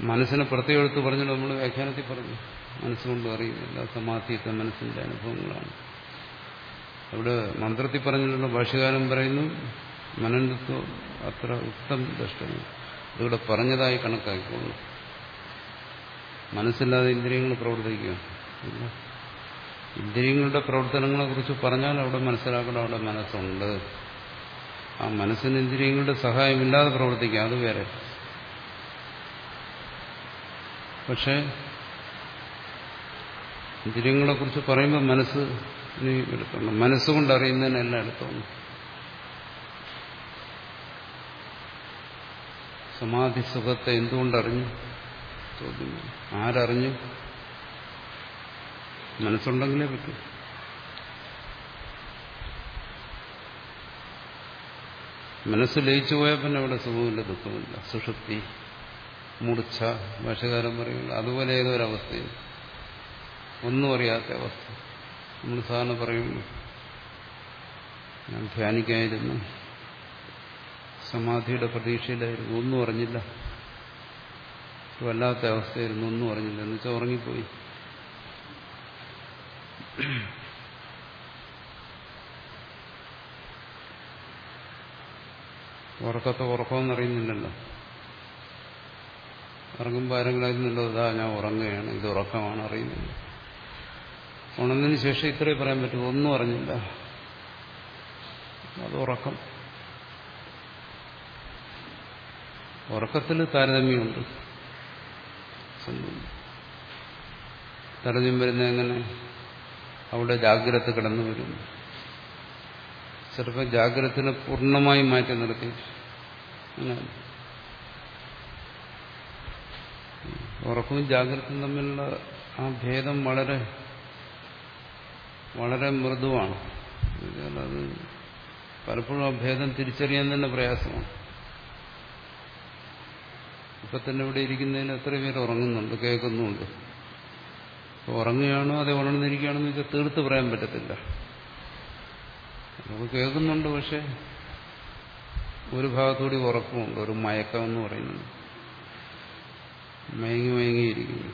മനസ്സിനെ പ്രത്യേകം എടുത്ത് പറഞ്ഞു നമ്മൾ വ്യാഖ്യാനത്തിൽ പറഞ്ഞു. മനസ്സുകൊണ്ട് അറിയുന്നില്ല. സമാധിയത്തെ മനസ്സിന്റെ അനുഭവങ്ങളാണ്. അവിടെ മന്ത്രത്തിൽ പറഞ്ഞിട്ടുള്ള ഭാഷകാരം പറയുന്നു മനനത്വം അത്ര ഉത്തമ ദൃഷ്ടമാണ്. ഇതിവിടെ പറഞ്ഞതായി കണക്കാക്കിക്കൊള്ളു മനസ്സില്ലാതെ ഇന്ദ്രിയങ്ങൾ പ്രവർത്തിക്കുക ഇന്ദ്രിയങ്ങളുടെ പ്രവർത്തനങ്ങളെ കുറിച്ച് പറഞ്ഞാൽ അവിടെ മനസ്സിലാക്കണം അവിടെ മനസ്സുണ്ട്. ആ മനസ്സിന് ഇന്ദ്രിയങ്ങളുടെ സഹായമില്ലാതെ പ്രവർത്തിക്കുക അത് വേറെ. പക്ഷേ ഇന്ദ്രിയങ്ങളെ കുറിച്ച് പറയുമ്പോൾ മനസ്സ് എടുക്കണം മനസ്സുകൊണ്ട് അറിയുന്നതിനെല്ലാം എടുത്തോണം സമാധി സുഖത്തെ എന്തുകൊണ്ടറിഞ്ഞു? ചോദ്യം. ആരറിഞ്ഞു? മനസ്സുണ്ടെങ്കിലേ പറ്റൂ. മനസ്സ് ലയിച്ചു പോയാൽ പിന്നെ അവിടെ സുഖമില്ല ദുഃഖമില്ല. സുഷുപ്തി. മൂർച്ഛ ഭാഷകാരൻ പറയുന്നത്. അതുപോലെ ഏതൊരവസ്ഥയും ഒന്നും അറിയാത്ത അവസ്ഥ. നമ്മൾ സാധാരണ പറയും ഞാൻ ധ്യാനിക്കായിരുന്നു. സമാധിയുടെ പ്രതീക്ഷയിലായിരുന്നു. ഒന്നും അറിഞ്ഞില്ല. വല്ലാത്ത അവസ്ഥയായിരുന്നു. ഒന്നും അറിഞ്ഞില്ല. എന്ന് വെച്ചാൽ ഉറങ്ങിപ്പോയി. ഉറക്കത്തെ ഉറക്കമെന്ന് അറിയുന്നില്ലല്ലോ ഉറങ്ങുമ്പോൾ ആരെങ്കിലും അറിയുന്നുണ്ടോ ഇതാ ഞാൻ ഉറങ്ങുകയാണ്. ഇത് ഉറക്കമാണ് അറിയുന്നത്. ഉണർന്നതിന് ശേഷം ഇത്രയും പറയാൻ പറ്റും. ഒന്നും അറിഞ്ഞില്ല. അത് ഉറക്കം. ഉറക്കത്തിൽ താരതമ്യമുണ്ട്. താരതമ്യം വരുന്ന എങ്ങനെ? അവിടെ ജാഗ്രത കിടന്നു വരും ചിലപ്പോൾ ജാഗ്രതനെ പൂർണമായും മാറ്റി നിർത്തി അങ്ങനെ. ഉറക്കവും ജാഗ്രതയും തമ്മിലുള്ള ആ ഭേദം വളരെ വളരെ മൃദുവാണ്. അത് പലപ്പോഴും ആ ഭേദം തിരിച്ചറിയാൻ തന്നെ പ്രയാസമാണ്. ഇപ്പൊ തന്നെ ഇവിടെ ഇരിക്കുന്നതിന് എത്ര പേര് ഉറങ്ങുന്നുണ്ട് കേൾക്കുന്നുണ്ട്. ഉറങ്ങുകയാണോ അതേ ഉണർന്നിരിക്കുകയാണോ എന്ന് വെച്ചാൽ തീർത്ത് പറയാൻ പറ്റത്തില്ല. നമുക്ക് കേൾക്കുന്നുണ്ട് പക്ഷെ ഒരു ഭാഗത്തുകൂടി ഉറക്കമുണ്ട് ഒരു മയക്കം എന്ന് പറയുന്നത് മയങ്ങി മയങ്ങിയിരിക്കുന്നു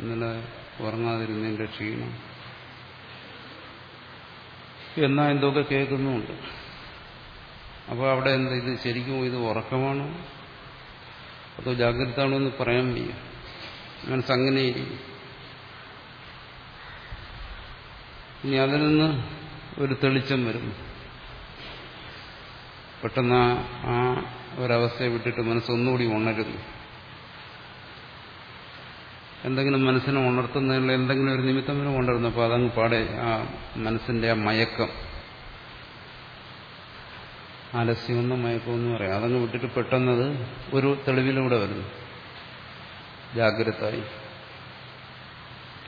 ഇന്നലെ ഉറങ്ങാതിരുന്നതിന്റെ ക്ഷീണം. എന്നാ എന്തൊക്കെ കേൾക്കുന്നുമുണ്ട്. അപ്പോൾ അവിടെ എന്ത് ഇത് ശരിക്കും ഇത് ഉറക്കമാണോ? അതോ ജാഗ്രത ആണോ എന്ന് പറയാൻ വയ്യ. മനസ്സങ്ങനെയിരിക്കും ഇനി അതിൽ നിന്ന് ഒരു തെളിച്ചം വരും. പെട്ടെന്ന് ആ ഒരവസ്ഥയെ വിട്ടിട്ട് മനസ്സൊന്നുകൂടി ഉണരുന്നു. എന്തെങ്കിലും മനസ്സിനെ ഉണർത്തുന്നതിനുള്ള എന്തെങ്കിലും ഒരു നിമിത്തം വരെ കൊണ്ടുവരുന്നു അപ്പോൾ അതങ്ങ് പാടെ ആ മനസ്സിന്റെ ആ മയക്കം. ആലസ്യമൊന്നും മയക്കമെന്നും പറയാം അതങ്ങ് വിട്ടിട്ട് പെട്ടെന്നത് ഒരു തെളിവിലൂടെ വരുന്നു. ജാഗ്രതായി.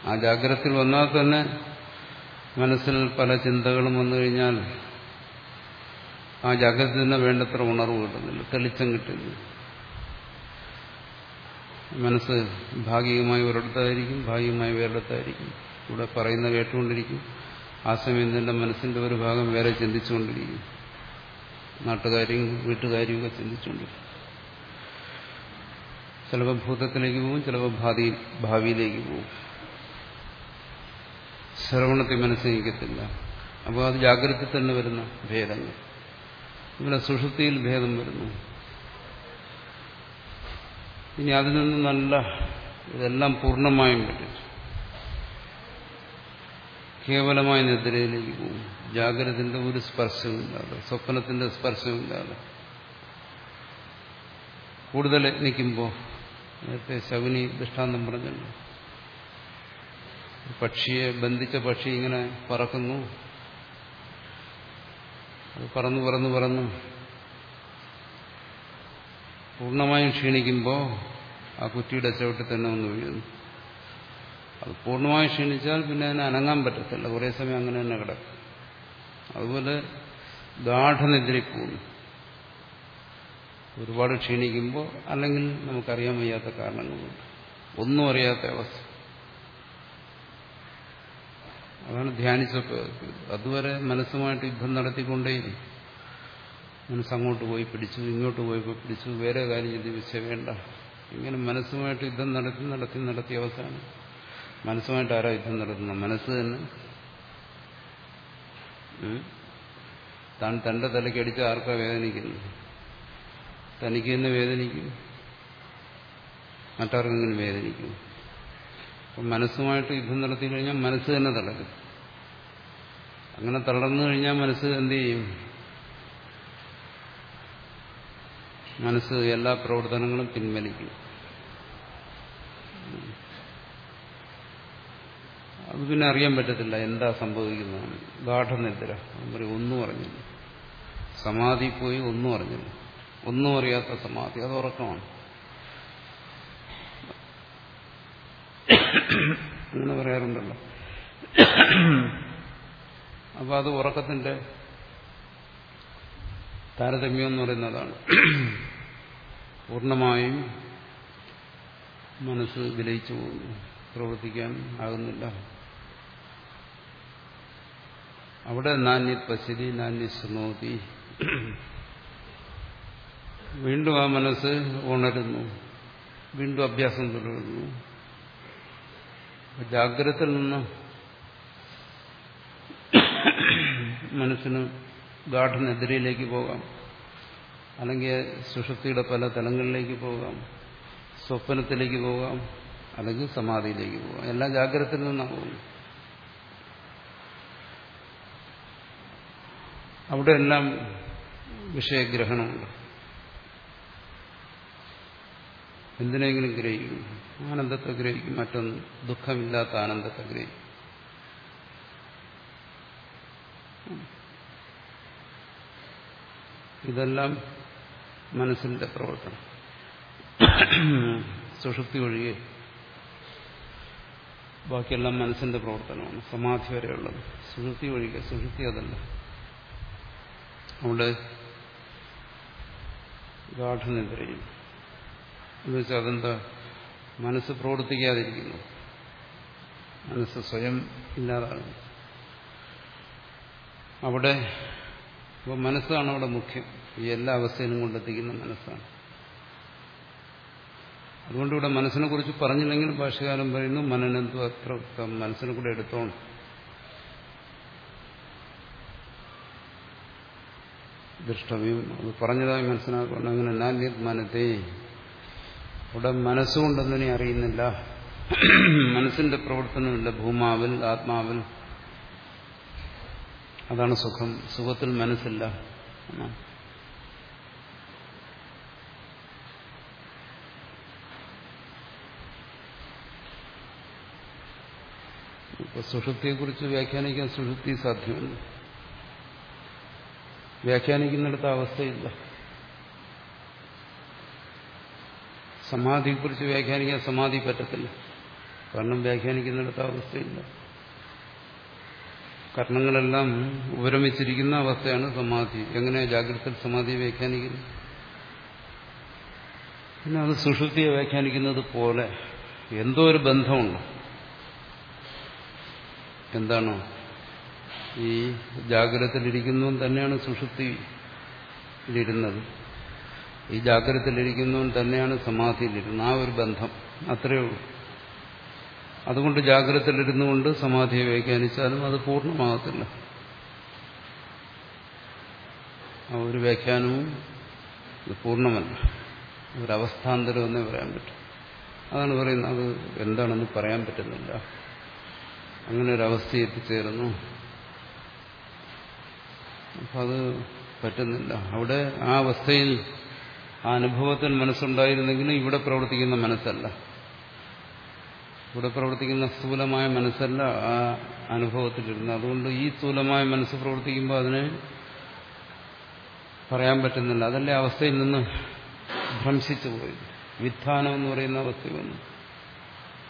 ആ ജാഗ്രതയിൽ വന്നാൽ തന്നെ മനസ്സിൽ പല ചിന്തകളും വന്നു കഴിഞ്ഞാൽ ആ ജാഗ്രത തന്നെ വേണ്ടത്ര ഉണർവ് കിട്ടുന്നില്ല. തെളിച്ചം കിട്ടുന്നില്ല. മനസ്സ് ഭാഗികമായി ഒരിടത്തായിരിക്കും ഭാഗികമായി വേറിടത്തായിരിക്കും ഇവിടെ പറയുന്ന കേട്ടുകൊണ്ടിരിക്കും. ആ സമയം തന്നെ മനസ്സിന്റെ ഒരു ഭാഗം വേറെ ചിന്തിച്ചുകൊണ്ടിരിക്കും. നാട്ടുകാരെയും വീട്ടുകാരെയും ഒക്കെ ചിന്തിച്ചുകൊണ്ടിരിക്കും. ചിലപ്പോൾ ഭൂതത്തിലേക്ക് പോകും ചിലപ്പോൾ ഭാവി ഭാവിയിലേക്ക് പോകും. ശ്രവണത്തിൽ മനസ്സിനിക്കത്തില്ല അപ്പോൾ അത് ജാഗ്രത തന്നെ വരുന്ന ഭേദങ്ങൾ. ഇവിടെ സുഷുപ്തിയിൽ ഭേദം വരുന്നു. ഇനി അതിൽ നിന്ന് നല്ല ഇതെല്ലാം പൂർണമായും പറ്റും കേവലമായ നിദ്രയിലേക്ക് പോകും. ജാഗ്രതത്തിന്റെ ഒരു സ്പർശമില്ലാതെ സ്വപ്നത്തിന്റെ സ്പർശമില്ലാതെ കൂടുതൽ യത്നിക്കുമ്പോൾ നേരത്തെ ശകുനി ദൃഷ്ടാന്തം പറഞ്ഞല്ലോ. പക്ഷിയെ ബന്ധിച്ച പക്ഷി ഇങ്ങനെ പറക്കുന്നു. പറന്നു പറന്നു പറന്നു പൂർണമായും ക്ഷീണിക്കുമ്പോൾ ആ കുറ്റിയുടെ ചവിട്ടിൽ തന്നെ ഒന്ന് വീഴുന്നു. അത് പൂർണമായും ക്ഷീണിച്ചാൽ പിന്നെ അതിനെ അനങ്ങാൻ പറ്റത്തില്ല. കുറേ സമയം അങ്ങനെ തന്നെ കിടക്കും. അതുപോലെ ഗാഠനിദ്രയിൽ പോകുന്നു ഒരുപാട് ക്ഷീണിക്കുമ്പോൾ അല്ലെങ്കിൽ നമുക്കറിയാൻ വയ്യാത്ത കാരണങ്ങളുണ്ട്. ഒന്നും അറിയാത്ത അവസ്ഥ. അതാണ് ധ്യാനിച്ചപ്പോൾ അതുവരെ മനസ്സുമായിട്ട് യുദ്ധം നടത്തിക്കൊണ്ടേയിരിക്കും. മനസ്സ് അങ്ങോട്ട് പോയി പിടിച്ചു ഇങ്ങോട്ട് പോയി പിടിച്ചു വേറെ കാര്യം ചിന്തിപ്പിച്ച വേണ്ട. ഇങ്ങനെ മനസ്സുമായിട്ട് യുദ്ധം നടത്തി നടത്തി നടത്തി അവസാനം മനസ്സുമായിട്ട് ആരാ യുദ്ധം നടത്തുന്ന മനസ്സ് തന്നെ. താൻ തന്റെ തലക്കടിച്ച് ആർക്കാ വേദനിക്കുന്നു തനിക്ക് തന്നെ വേദനിക്കും. മറ്റാർക്കെങ്കിലും വേദനിക്കും. അപ്പം മനസ്സുമായിട്ട് യുദ്ധം നടത്തി കഴിഞ്ഞാൽ മനസ്സ് തന്നെ തളരും. അങ്ങനെ തളർന്നു കഴിഞ്ഞാൽ മനസ്സ് എന്ത് ചെയ്യും? മനസ്സ് എല്ലാ പ്രവർത്തനങ്ങളും പിൻവലിക്കും. അത് പിന്നെ അറിയാൻ പറ്റത്തില്ല എന്താ സംഭവിക്കുന്നതാണ് ഗാഠനിദ്ര. പറയും ഒന്നും അറിഞ്ഞില്ല. സമാധി പോയി ഒന്നും അറിഞ്ഞില്ല. ഒന്നും അറിയാത്ത സമാധി. അത് ഉറക്കമാണ്. അങ്ങനെ പറയാറുണ്ടല്ലോ. അപ്പൊ അത് ഉറക്കത്തിന്റെ താരതമ്യം എന്ന് പറയുന്നതാണ്. പൂർണമായും മനസ്സ് വിലയിച്ചു പോകുന്നു പ്രവർത്തിക്കാൻ ആകുന്നില്ല. അവിടെ നാന്യ പശ്യതി നാന്യ ശൃണോതി. വീണ്ടും ആ മനസ്സ് ഉണരുന്നു. വീണ്ടും അഭ്യാസം തുടരുന്നു. ജാഗ്രതയിൽ നിന്ന് മനസ്സിന് ഗാഠനെതിരയിലേക്ക് പോകാം. അല്ലെങ്കിൽ സുഷുപ്തിയുടെ പല തലങ്ങളിലേക്ക് പോകാം സ്വപ്നത്തിലേക്ക് പോകാം അല്ലെങ്കിൽ സമാധിയിലേക്ക് പോകാം. എല്ലാം ജാഗ്രതയിൽ നിന്നാണ് പോകുന്നത്. അവിടെ എല്ലാം വിഷയഗ്രഹണമുണ്ട്. എന്തിനെങ്കിലും ഗ്രഹിക്കും ആനന്ദത്തെ ഗ്രഹിക്കും മറ്റൊന്ന് ദുഃഖമില്ലാത്ത ആനന്ദത്തെ ഗ്രഹിക്കും. ഇതെല്ലാം മനസ്സിന്റെ പ്രവർത്തനം. സുഷുപ്തി ഒഴികെ ബാക്കിയെല്ലാം മനസ്സിന്റെ പ്രവർത്തനമാണ്. സമാധി വരെയുള്ളത്. സുഷുപ്തി ഒഴികെ സുഷുപ്തി അതല്ല. അവിടെ ഗാഠനിദ്രയും. എന്നുവെച്ചാൽ അതെന്താ? മനസ്സ് പ്രവർത്തിക്കാതിരിക്കുന്നു. മനസ്സ് സ്വയം ഇല്ലാതാകുന്നു. അവിടെ അപ്പോൾ മനസ്സാണ് അവിടെ മുഖ്യം. ഈ എല്ലാ അവസ്ഥയിലും കൊണ്ടെത്തിക്കുന്ന മനസ്സാണ്. അതുകൊണ്ട് ഇവിടെ മനസ്സിനെ കുറിച്ച് പറഞ്ഞില്ലെങ്കിൽ ഭാഷകാലം പറയുന്നു മനനന്തു അത്ര മനസ്സിനെ കൂടെ എടുത്തോണം. ദൃഷ്ടവ്യം അത് പറഞ്ഞതായി മനസ്സിലാക്കണം. അങ്ങനെ നാന്യത് മനത്തെ മനസ്സുകൊണ്ടൊന്നും മനസ്സുകൊണ്ടൊന്നിനെ അറിയുന്നില്ല. മനസ്സിന്റെ പ്രവർത്തനമില്ല. ഭൂമാവിൽ ആത്മാവിൽ. അതാണ് സുഖം. സുഖത്തിൽ മനസ്സില്ല. ഇപ്പൊ സുഷുപ്തിയെക്കുറിച്ച് വ്യാഖ്യാനിക്കാൻ സുഷുപ്തി സാധ്യമല്ല. വ്യാഖ്യാനിക്കുന്നിടത്ത് അവസ്ഥയില്ല. സമാധിയെക്കുറിച്ച് വ്യാഖ്യാനിക്കാൻ സമാധി പറ്റത്തില്ല. കാരണം വ്യാഖ്യാനിക്കുന്നിടത്ത് അവസ്ഥയില്ല. കർണങ്ങളെല്ലാം ഉപരമിച്ചിരിക്കുന്ന അവസ്ഥയാണ് സമാധി. എങ്ങനെ ജാഗ്രത സമാധി വ്യാഖ്യാനിക്കുന്നു? പിന്നെ അത് സുഷുതിയെ വ്യാഖ്യാനിക്കുന്നത് പോലെ എന്തോ ഒരു ബന്ധമുണ്ട്. എന്താണ്? ഈ ജാഗ്രതയിലിരിക്കുന്നു തന്നെയാണ് സുഷുപ്തിയിലിരുന്നത് ഈ ജാഗ്രതയിലിരിക്കുന്നവൻ തന്നെയാണ് സമാധിയിലിരുന്നത്. ആ ഒരു ബന്ധം. അത്രയേ ഉള്ളൂ. അതുകൊണ്ട് ജാഗ്രതയിലിരുന്നു കൊണ്ട് സമാധിയെ വ്യാഖ്യാനിച്ചാലും അത് പൂർണമാകത്തില്ല. ആ ഒരു വ്യാഖ്യാനവും ഇത് പൂർണമല്ല. ഒരവസ്ഥാന്തരം എന്നേ പറയാൻ പറ്റും. അതാണ് പറയുന്നത് അത് എന്താണെന്ന് പറയാൻ പറ്റുന്നില്ല. അങ്ങനെ ഒരു അവസ്ഥ എത്തിച്ചേരുന്നു. അപ്പം അത് പറ്റുന്നില്ല. അവിടെ ആ അവസ്ഥയിൽ ആ അനുഭവത്തിൽ മനസ്സുണ്ടായിരുന്നെങ്കിലും ഇവിടെ പ്രവർത്തിക്കുന്ന മനസ്സല്ല. ഇവിടെ പ്രവർത്തിക്കുന്ന സ്ഥൂലമായ മനസ്സല്ല ആ അനുഭവത്തിലിരുന്നത് അതുകൊണ്ട് ഈ സ്ഥൂലമായ മനസ്സ് പ്രവർത്തിക്കുമ്പോൾ അതിനെ പറയാൻ പറ്റുന്നില്ല. അതല്ലേ അവസ്ഥയിൽ നിന്ന് ഭ്രംശിച്ചു പോയി വിധാനം എന്ന് പറയുന്ന അവസ്ഥ വന്നു.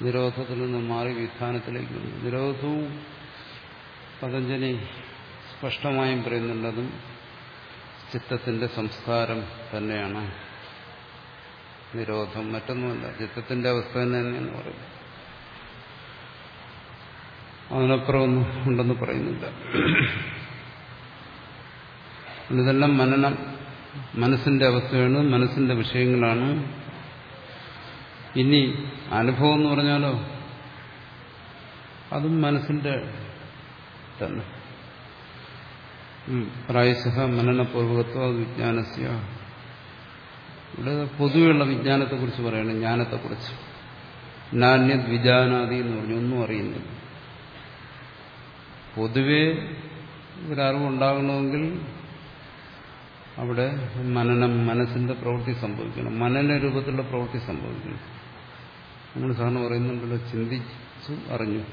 നിരോധത്തിൽ നിന്ന് മാറി വിധാനത്തിലേക്ക് വന്നു. നിരോധവും പതഞ്ജലി സ്പഷ്ടമായും പറയുന്നുണ്ടതും ചിത്തത്തിന്റെ സംസ്കാരം തന്നെയാണ്. നിരോധം മറ്റൊന്നുമല്ല. ചിത്തത്തിന്റെ അവസ്ഥ തന്നെ തന്നെയെന്ന് പറയുന്നത്. അതിനപ്പുറം ഉണ്ടെന്ന് പറയുന്നില്ല. ഇതെല്ലാം മനനം മനസ്സിന്റെ അവസ്ഥയാണ് മനസ്സിന്റെ വിഷയങ്ങളാണ്. ഇനി അനുഭവം എന്ന് പറഞ്ഞാലോ? അതും മനസ്സിന്റെ തന്നെ. പ്രായസഹ മനനപൂർവകത്വ വിജ്ഞാനസ്യ. ഇവിടെ പൊതുവെയുള്ള വിജ്ഞാനത്തെക്കുറിച്ച് പറയണം ജ്ഞാനത്തെക്കുറിച്ച്. നാണ്യത് വിജാനാദി എന്ന് പറഞ്ഞു ഒന്നും അറിയുന്നില്ല. പൊതുവെ ഒരറിവുണ്ടാകണമെങ്കിൽ അവിടെ മനനം മനസ്സിന്റെ പ്രവൃത്തി സംഭവിക്കണം. മനന രൂപത്തിലുള്ള പ്രവൃത്തി സംഭവിക്കണം. നമ്മൾ സാറിന് പറയുന്നുണ്ടല്ലോ ചിന്തിച്ചു അറിഞ്ഞു.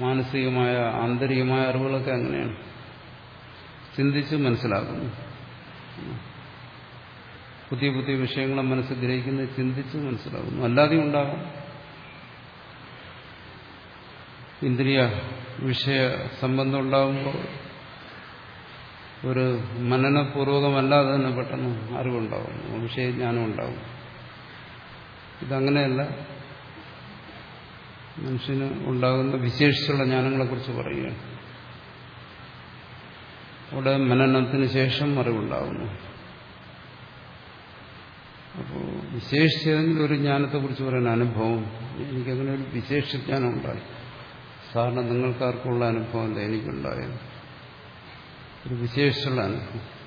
മാനസികമായ ആന്തരികമായ അറിവുകളൊക്കെ അങ്ങനെയാണ്. ചിന്തിച്ചു മനസ്സിലാക്കുന്നു. പുതിയ പുതിയ വിഷയങ്ങളെ മനസ്സ് ഗ്രഹിക്കുന്നത് ചിന്തിച്ച് മനസ്സിലാകുന്നു അല്ലാതെയും ഉണ്ടാകാം. ഇന്ദ്രിയ വിഷയ സംബന്ധം ഉണ്ടാകുമ്പോൾ ഒരു മനനപൂർവകമല്ലാതെ തന്നെ പെട്ടെന്ന് അറിവുണ്ടാകും വിഷയജ്ഞാനം ഉണ്ടാവും. ഇതങ്ങനെയല്ല. മനുഷ്യന് ഉണ്ടാകുന്ന വിശേഷിച്ചുള്ള ജ്ഞാനങ്ങളെക്കുറിച്ച് പറയുകയാണ്. അവിടെ മനനത്തിന് ശേഷം അറിവുണ്ടാകുന്നു അപ്പോൾ വിശേഷിച്ചതെങ്കിലും ഒരു ജ്ഞാനത്തെക്കുറിച്ച് പറയുന്ന അനുഭവം. എനിക്കങ്ങനെ ഒരു വിശേഷ ജ്ഞാനം ഉണ്ടായി. സാധാരണ നിങ്ങൾക്കാർക്കുള്ള അനുഭവം എന്താ? എനിക്കുണ്ടായത് ഒരു വിശേഷിച്ചുള്ള അനുഭവം.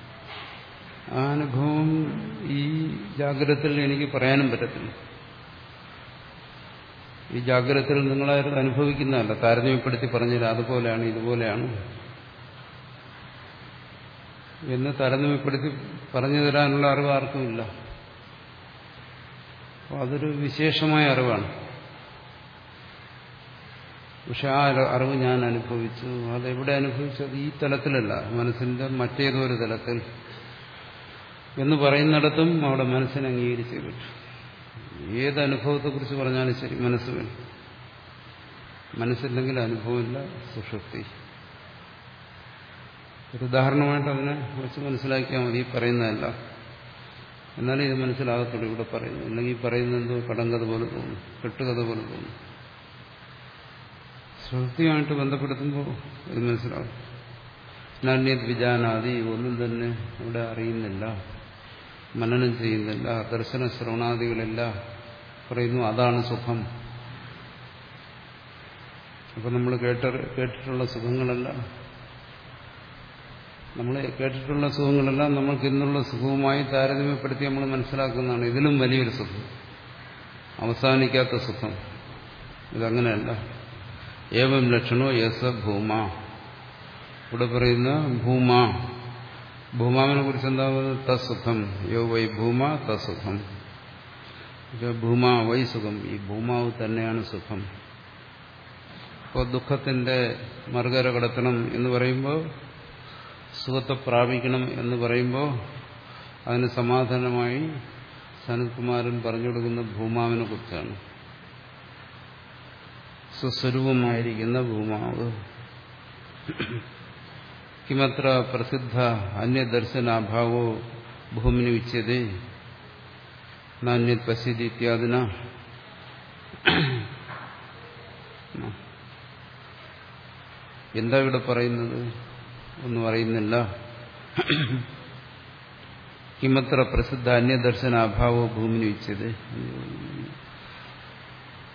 ആ അനുഭവം ഈ ജാഗ്രതയിൽ എനിക്ക് പറയാനും പറ്റത്തില്ല. ഈ ജാഗ്രതയിൽ നിങ്ങളാരും അനുഭവിക്കുന്നതല്ല. താരതമ്യപ്പെടുത്തി പറഞ്ഞില്ല അതുപോലെയാണ് ഇതുപോലെയാണ്. എന്ന് താരതമ്യപ്പെടുത്തി പറഞ്ഞു തരാനുള്ള അറിവ് ആർക്കുമില്ല അതൊരു വിശേഷമായ അറിവാണ്. പക്ഷെ ആ അറിവ് ഞാൻ അനുഭവിച്ചു. അതെവിടെ അനുഭവിച്ചത്? ഈ തലത്തിലല്ല. മനസ്സിന്റെ മറ്റേതോ ഒരു തലത്തിൽ. എന്ന് പറയുന്നിടത്തും അവിടെ മനസ്സിനെ അംഗീകരിച്ചേ പറ്റും. ഏത് അനുഭവത്തെക്കുറിച്ച് പറഞ്ഞാലും ശരി മനസ്സ് വേണം. മനസ്സില്ലെങ്കിൽ അനുഭവമില്ല സുഷുപ്തി. ഒരു ഉദാഹരണമായിട്ട് അതിനെ വെച്ച് മനസ്സിലാക്കിയാൽ മതി. പറയുന്നതല്ല. എന്നാലും ഇത് മനസ്സിലാകത്തുള്ളൂ ഇവിടെ പറയുന്നു അല്ലെങ്കിൽ പറയുന്നത് എന്തോ കടങ്കഥ പോലെ തോന്നും കെട്ടുകഥ പോലെ തോന്നും. ശ്രുതിയുമായിട്ട് ബന്ധപ്പെടുത്തുമ്പോൾ ഇത് മനസ്സിലാവും. നാണ്യത് വിജാനാദി ഒന്നും തന്നെ ഇവിടെ അറിയുന്നില്ല. മനനം ചെയ്യുന്നില്ല. ദർശന ശ്രവണാദികളില്ല പറയുന്നു അതാണ് സുഖം. അപ്പൊ നമ്മൾ കേട്ട കേട്ടിട്ടുള്ള സുഖങ്ങളല്ല നമ്മൾ കേട്ടിട്ടുള്ള സുഖങ്ങളെല്ലാം നമ്മൾക്ക് ഇന്നുള്ള സുഖവുമായി താരതമ്യപ്പെടുത്തി നമ്മൾ മനസ്സിലാക്കുന്നതാണ്. ഇതിലും വലിയൊരു സുഖം. അവസാനിക്കാത്ത സുഖം. ഇതങ്ങനെയല്ല. ഏവം ലക്ഷണോ യസ ഭൂമ. ഇവിടെ പറയുന്ന ഭൂമ. ഭൂമാവിനെ കുറിച്ച് എന്താ തസുഖം യോ വൈ ഭൂമ തസുഖം ഭൂമ വൈ സുഖം. ഈ ഭൂമാവ് തന്നെയാണ് സുഖം. ഇപ്പോൾ ദുഃഖത്തിന്റെ മറുകര കടത്തണം എന്ന് പറയുമ്പോൾ സുഖത്തെ പ്രാപിക്കണം എന്ന് പറയുമ്പോൾ അതിന് സമാധാനമായി സനത്കുമാരൻ പറഞ്ഞു കൊടുക്കുന്ന ഭൂമാവിനെ കുറിച്ചാണ്. സ്വസ്വരൂപമായിരിക്കുന്ന ഭൂമാവ്. കിമത്ര പ്രസിദ്ധ അന്യദർശനാഭാവോ ഭൂമിന് വിച്യതേ നാന്യത് പശ്യതി ഇത്യാദിന എന്താ ഇവിടെ പറയുന്നത്? ഒന്നും അറിയുന്നില്ല. കിമത്ര പ്രസിദ്ധ അന്യദർശനാഭാവോ ഭൂമിന് വിച്യത്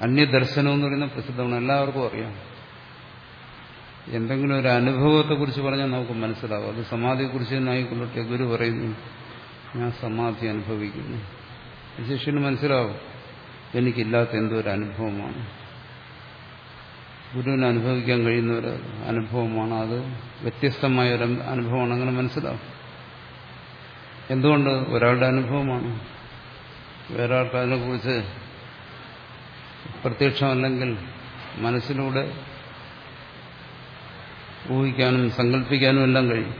അന്യദർശനം എന്ന് പറയുന്ന പ്രസിദ്ധമാണ്. എല്ലാവർക്കും അറിയാം. എന്തെങ്കിലും ഒരു അനുഭവത്തെക്കുറിച്ച് പറഞ്ഞാൽ നമുക്ക് മനസ്സിലാവും. അത് സമാധിയെക്കുറിച്ച് നായിക്കൊള്ളട്ടെ ഗുരു പറയുന്നു. ഞാൻ സമാധി അനുഭവിക്കുന്നു. ശിഷ്യന് മനസ്സിലാവും. എനിക്കില്ലാത്ത എന്തോ ഒരു അനുഭവമാണ്. ഗുരുവിന് അനുഭവിക്കാൻ കഴിയുന്ന ഒരു അനുഭവമാണ് അത്? വ്യത്യസ്തമായ ഒരു അനുഭവമാണ്? അങ്ങനെ മനസ്സിലാവും. എന്തുകൊണ്ട്? ഒരാളുടെ അനുഭവമാണ്. വേറെ ആൾക്ക് അതിനെക്കുറിച്ച് പ്രത്യക്ഷമല്ലെങ്കിൽ മനസ്സിലൂടെ ഊഹിക്കാനും സങ്കല്പിക്കാനും എല്ലാം കഴിയും.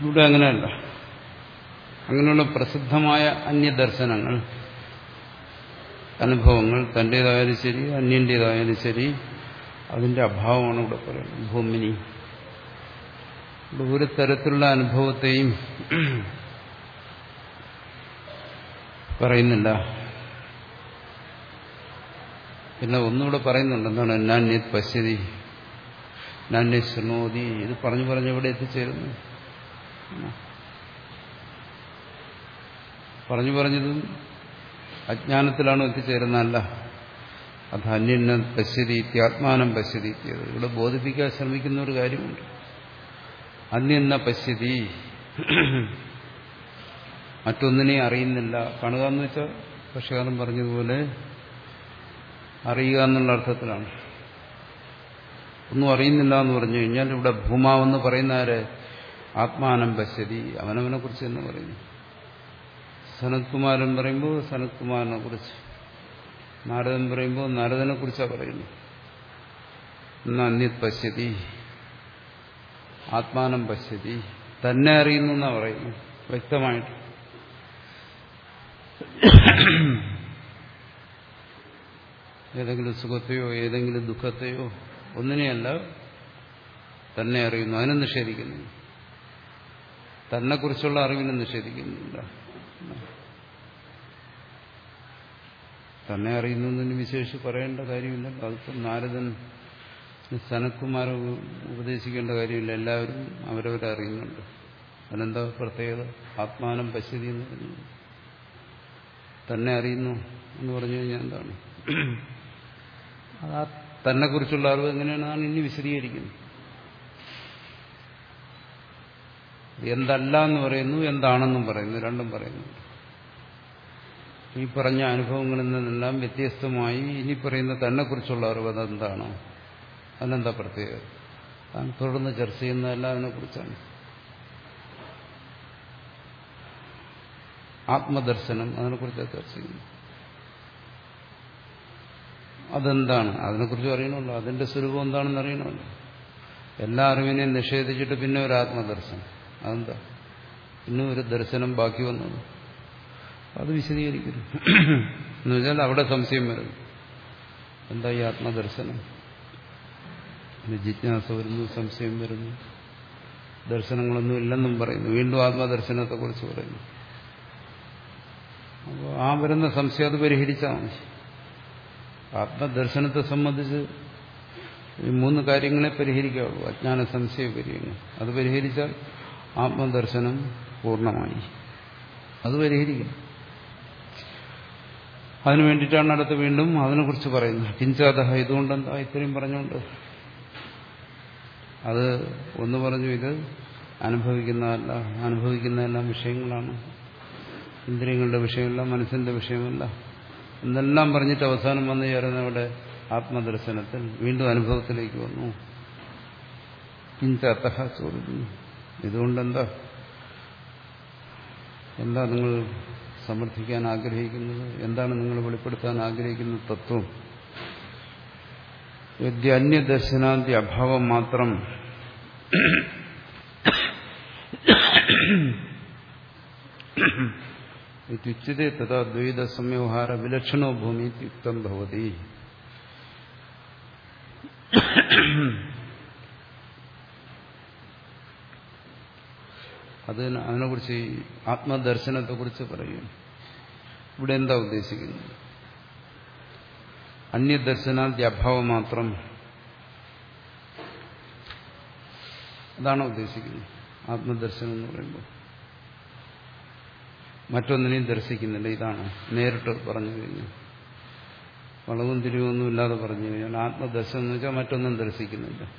ഇവിടെ അങ്ങനെയല്ല. അങ്ങനെയുള്ള പ്രസിദ്ധമായ അന്യദർശനങ്ങൾ അനുഭവങ്ങൾ തന്റേതായാലും ശരി അന്യന്റേതായാലും ശരി അതിന്റെ അഭാവമാണ് ഇവിടെ പറയുന്നത്. ഭൂമിനി. ഒരു തരത്തിലുള്ള അനുഭവത്തെയും പറയുന്നില്ല. പിന്നെ ഒന്നുകൂടെ പറയുന്നുണ്ട്. എന്താണ്? നാന്യത് പശ്യതി നാന്യത് ശൃണോതി ഇത് പറഞ്ഞു പറഞ്ഞ് എവിടെ എത്തിച്ചേരുന്നു? പറഞ്ഞു പറഞ്ഞതും അജ്ഞാനത്തിലാണോ എത്തിച്ചേരുന്നതല്ല. അത് അന്യന പശ്യതി ആത്മാനം പശ്യതി ഇവിടെ ബോധിപ്പിക്കാൻ ശ്രമിക്കുന്ന ഒരു കാര്യമുണ്ട്. അന്യന്ന പശ്യതി മറ്റൊന്നിനെ അറിയുന്നില്ല. കാണുക എന്ന് വെച്ചാൽ പക്ഷകാലം പറഞ്ഞതുപോലെ അറിയുക എന്നുള്ള അർത്ഥത്തിലാണ്. ഒന്നും അറിയുന്നില്ല എന്ന് പറഞ്ഞു കഴിഞ്ഞാൽ ഇവിടെ ഭൂമാവെന്ന് പറയുന്ന ആര്? ആത്മാനം പശ്യതി. അവനവനെ കുറിച്ച് എന്ന് പറയുന്നു. സനത്കുമാരൻ പറയുമ്പോൾ സനത്കുമാരനെ കുറിച്ച്. നാരദൻ പറയുമ്പോൾ നാരദനെ കുറിച്ചാണ് പറയുന്നു. നന്ദിത് പശ്യതി. ആത്മാനം പശ്യതി. തന്നെ അറിയുന്നു എന്നാ പറയുന്നു. വ്യക്തമായിട്ട്. ഏതെങ്കിലും സുഖത്തെയോ ഏതെങ്കിലും ദുഃഖത്തെയോ ഒന്നിനെയല്ല തന്നെ അറിയുന്നു അതിനെ നിഷേധിക്കുന്നു. തന്നെക്കുറിച്ചുള്ള അറിവിനെ നിഷേധിക്കുന്നില്ല തന്നെ അറിയുന്നതിന് വിശേഷിച്ച് പറയേണ്ട കാര്യമില്ല അതിപ്പം നാരദൻ സനക്കുമാര ഉപദേശിക്കേണ്ട കാര്യമില്ല. എല്ലാവരും അവരവരെ അറിയുന്നുണ്ട് അതിനെന്താ പ്രത്യേകത? ആത്മാനം പശ്യതി എന്ന് പറയുന്നത്. തന്നെ അറിയുന്നു എന്ന് പറഞ്ഞു കഴിഞ്ഞാൽ എന്താണ്? അത് ആ തന്നെ കുറിച്ചുള്ള അറിവ് എങ്ങനെയാണ് ഇനി വിശദീകരിക്കുന്നത്. എന്തല്ല എന്ന് പറയുന്നു എന്താണെന്നും പറയുന്നു രണ്ടും പറയുന്നു. ഈ പറഞ്ഞ അനുഭവങ്ങളിൽ നിന്നെല്ലാം വ്യത്യസ്തമായി ഇനി പറയുന്ന തന്നെ കുറിച്ചുള്ള അറിവ് അതെന്താണ് അതിനെന്താ പ്രത്യേകത? താൻ തുടർന്ന് ചർച്ച ചെയ്യുന്നതല്ല അതിനെക്കുറിച്ചാണ്. ആത്മദർശനം അതിനെക്കുറിച്ച് ചർച്ച ചെയ്യുന്നു അതെന്താണ്? അതിനെക്കുറിച്ച് അറിയണമല്ലോ. അതിന്റെ സ്വരൂപം എന്താണെന്ന് അറിയണമല്ലോ. എല്ലാ അറിവിനെയും നിഷേധിച്ചിട്ട് പിന്നെ ഒരു ആത്മദർശനം. അതെന്താ? പിന്നെ ഒരു ദർശനം ബാക്കി വന്നത് അത് വിശദീകരിക്കുന്നു. എന്ന് വെച്ചാൽ അവിടെ സംശയം വരുന്നു. എന്താ ഈ ആത്മദർശനം? ജിജ്ഞാസ വരുന്നു സംശയം വരുന്നു. ദർശനങ്ങളൊന്നും ഇല്ലെന്നും പറയുന്നു. വീണ്ടും ആത്മദർശനത്തെക്കുറിച്ച് പറയുന്നു. അപ്പോൾ ആ വരുന്ന സംശയം അത് പരിഹരിച്ചാൽ മതി ആത്മദർശനത്തെ സംബന്ധിച്ച് ഈ മൂന്ന് കാര്യങ്ങളെ പരിഹരിക്കാവുള്ളൂ. അജ്ഞാന സംശയ പരിഹരിക്കുന്നു അത് പരിഹരിച്ചാൽ ആത്മദർശനം പൂർണമായി. അത് പരിഹരിക്കും അതിനു വേണ്ടിയിട്ടാണ് അടുത്ത് വീണ്ടും അതിനെക്കുറിച്ച് പറയുന്നത്. കിഞ്ചാതഹ ഇതുകൊണ്ടെന്താ ഇത്രയും പറഞ്ഞുകൊണ്ട്? അത് ഒന്ന് പറഞ്ഞു ഇത് അനുഭവിക്കുന്നതല്ല അനുഭവിക്കുന്നതെല്ലാം വിഷയങ്ങളാണ്. ഇന്ദ്രിയങ്ങളുടെ വിഷയമല്ല മനസ്സിന്റെ വിഷയമല്ല. എന്നെല്ലാം പറഞ്ഞിട്ട് അവസാനം വന്നു ചേരുന്നവിടെ ആത്മദർശനത്തിൽ വീണ്ടും അനുഭവത്തിലേക്ക് വന്നു. കിഞ്ചാത്തഹ ചോദിക്കുന്നു ഇതുകൊണ്ടെന്താ? എന്താ നിങ്ങൾ സമർത്ഥിക്കാൻ ആഗ്രഹിക്കുന്നത്? എന്താണ് നിങ്ങൾ വെളിപ്പെടുത്താൻ ആഗ്രഹിക്കുന്ന തത്വം? യദ്യ അന്യദർശനാന്തി അഭാവം മാത്രം ഇത്യുച്യത്തെ തഥാ ദ്വൈത സംവ്യവഹാര വിലക്ഷണോ ഭൂമി യുക്തം ഭവതി അത് അതിനെക്കുറിച്ച് ആത്മദർശനത്തെക്കുറിച്ച് പറയും. ഇവിടെ എന്താ ഉദ്ദേശിക്കുന്നത്? അന്യദർശനാദ്യ അഭാവം മാത്രം അതാണ് ഉദ്ദേശിക്കുന്നത്. ആത്മദർശനം എന്ന് പറയുമ്പോൾ. മറ്റൊന്നിനെയും ദർശിക്കുന്നില്ല. ഇതാണ്. നേരിട്ട് പറഞ്ഞു കഴിഞ്ഞു. വളവും തിരിവൊന്നും ഇല്ലാതെ പറഞ്ഞു കഴിഞ്ഞാൽ ആത്മദർശനം എന്ന് വെച്ചാൽ മറ്റൊന്നും ദർശിക്കുന്നില്ല.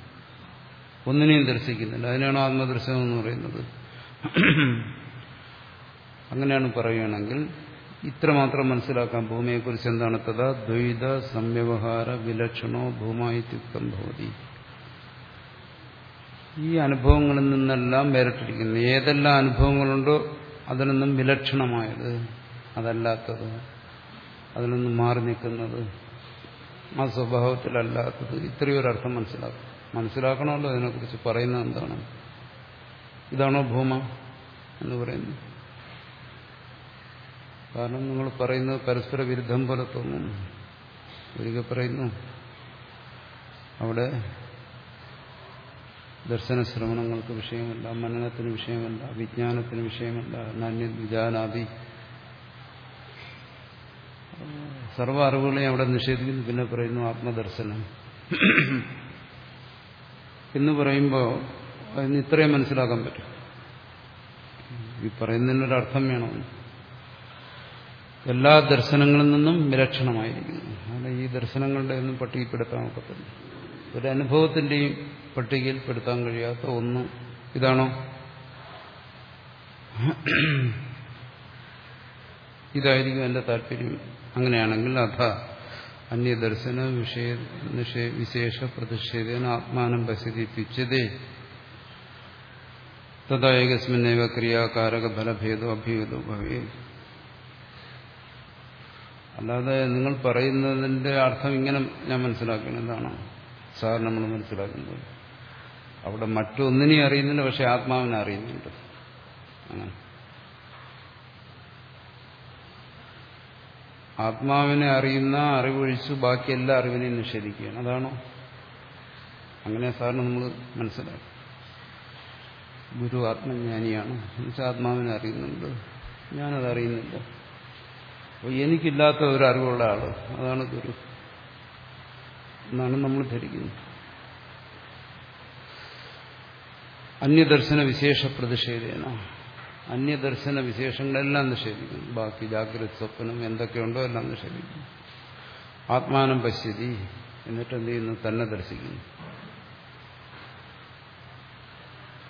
ഒന്നിനെയും ദർശിക്കുന്നില്ല. അതിനാണ് ആത്മദർശനം എന്ന് പറയുന്നത്. അങ്ങനെയാണ് പറയുകയാണെങ്കിൽ ഇത്രമാത്രം മനസ്സിലാക്കാൻ ഭൂമിയെക്കുറിച്ച് എന്താണ് തഥാ ദ്വൈത സംവ്യവഹാര വിലക്ഷണോ ഭൂമായിത്യുക്തം ഭവതി. ഈ അനുഭവങ്ങളിൽ നിന്നെല്ലാം വേറിട്ടിരിക്കുന്നു. ഏതെല്ലാം അനുഭവങ്ങളുണ്ടോ അതിൽ നിന്നും വിലക്ഷണമായത് അതല്ലാത്തത് അതിൽ നിന്നും മാറി നിൽക്കുന്നത് ആ സ്വഭാവത്തിലല്ലാത്തത് ഇത്രയൊരർത്ഥം മനസ്സിലാക്കും. മനസ്സിലാക്കണമല്ലോ അതിനെക്കുറിച്ച് പറയുന്നത് എന്താണ്? ഇതാണോ ഭൂമ എന്ന് പറയുന്നത്. കാരണം നിങ്ങൾ പറയുന്നത് പരസ്പര വിരുദ്ധം പോലെ തോന്നുന്നു ഒരിക്കൽ പറയുന്നു അവിടെ ദർശന ശ്രവണങ്ങൾക്ക് വിഷയമല്ല മനനത്തിന് വിഷയമല്ല വിജ്ഞാനത്തിന് വിഷയമല്ല നാന്യ വിജാനാദി. സർവ അറിവുകളെയും അവിടെ നിഷേധിക്കുന്നു പിന്നെ പറയുന്നു ആത്മദർശനം. എന്ന് പറയുമ്പോൾ അതിന് ഇത്രയും മനസ്സിലാക്കാൻ പറ്റും. ഈ പറയുന്നതിനൊരർത്ഥം വേണം. എല്ലാ ദർശനങ്ങളിൽ നിന്നും വിലക്ഷണമായിരിക്കുന്നു. അല്ല ഈ ദർശനങ്ങളുടെ ഒന്നും പട്ടികപ്പെടുത്താൻ ഒക്കത്തില്ല. ഒരു അനുഭവത്തിന്റെയും പട്ടികയിൽപ്പെടുത്താൻ കഴിയാത്ത ഒന്ന് ഇതാണോ? ഇതായിരിക്കും എന്റെ താല്പര്യം. അങ്ങനെയാണെങ്കിൽ അഥ അന്യദർശന വിഷയ വിശേഷ പ്രതിഷേധന ആത്മാനം പശ്യതി തുച്യതേ തഥായകസ്മിന്നേവ ക്രിയാകാരക ഫലഭേദോ അഭ്യൂതോ ഭവേ. അല്ലാതെ നിങ്ങൾ പറയുന്നതിന്റെ അർത്ഥം ഇങ്ങനെ ഞാൻ മനസ്സിലാക്കണം എന്താണ് സാർ നമ്മൾ മനസ്സിലാക്കുന്നത്. അവിടെ മറ്റൊന്നിനെ അറിയുന്നില്ല പക്ഷെ ആത്മാവിനെ അറിയുന്നുണ്ട്. അങ്ങനെ. ആത്മാവിനെ അറിയുന്ന അറിവൊഴിച്ച് ബാക്കി എല്ലാ അറിവിനെയും നിഷേധിക്കുകയാണ്. അതാണോ? അങ്ങനെ സാറിന് നമ്മൾ മനസ്സിലാക്കും. ഗുരു ആത്മജ്ഞാനിയാണ്. എന്നുവെച്ചാൽ ആത്മാവിനെ അറിയുന്നുണ്ട്. ഞാനത് അറിയുന്നില്ല. അപ്പോൾ എനിക്കില്ലാത്ത ഒരു അറിവുള്ള ആൾ അതാണ് ഗുരു. എന്നാണ് നമ്മൾ ധരിക്കുന്നത്. അന്യദർശന വിശേഷ പ്രതിഷേധേന. അന്യദർശന വിശേഷങ്ങളെല്ലാം നിഷേധിക്കുന്നു. ബാക്കി ജാഗ്രത സ്വപ്നം എന്തൊക്കെയുണ്ടോ എല്ലാം നിഷേധിക്കുന്നു. ആത്മാനം പശ്യതി. എന്നിട്ട് എന്ത് ചെയ്യുന്നു? തന്നെ ദർശിക്കുന്നു.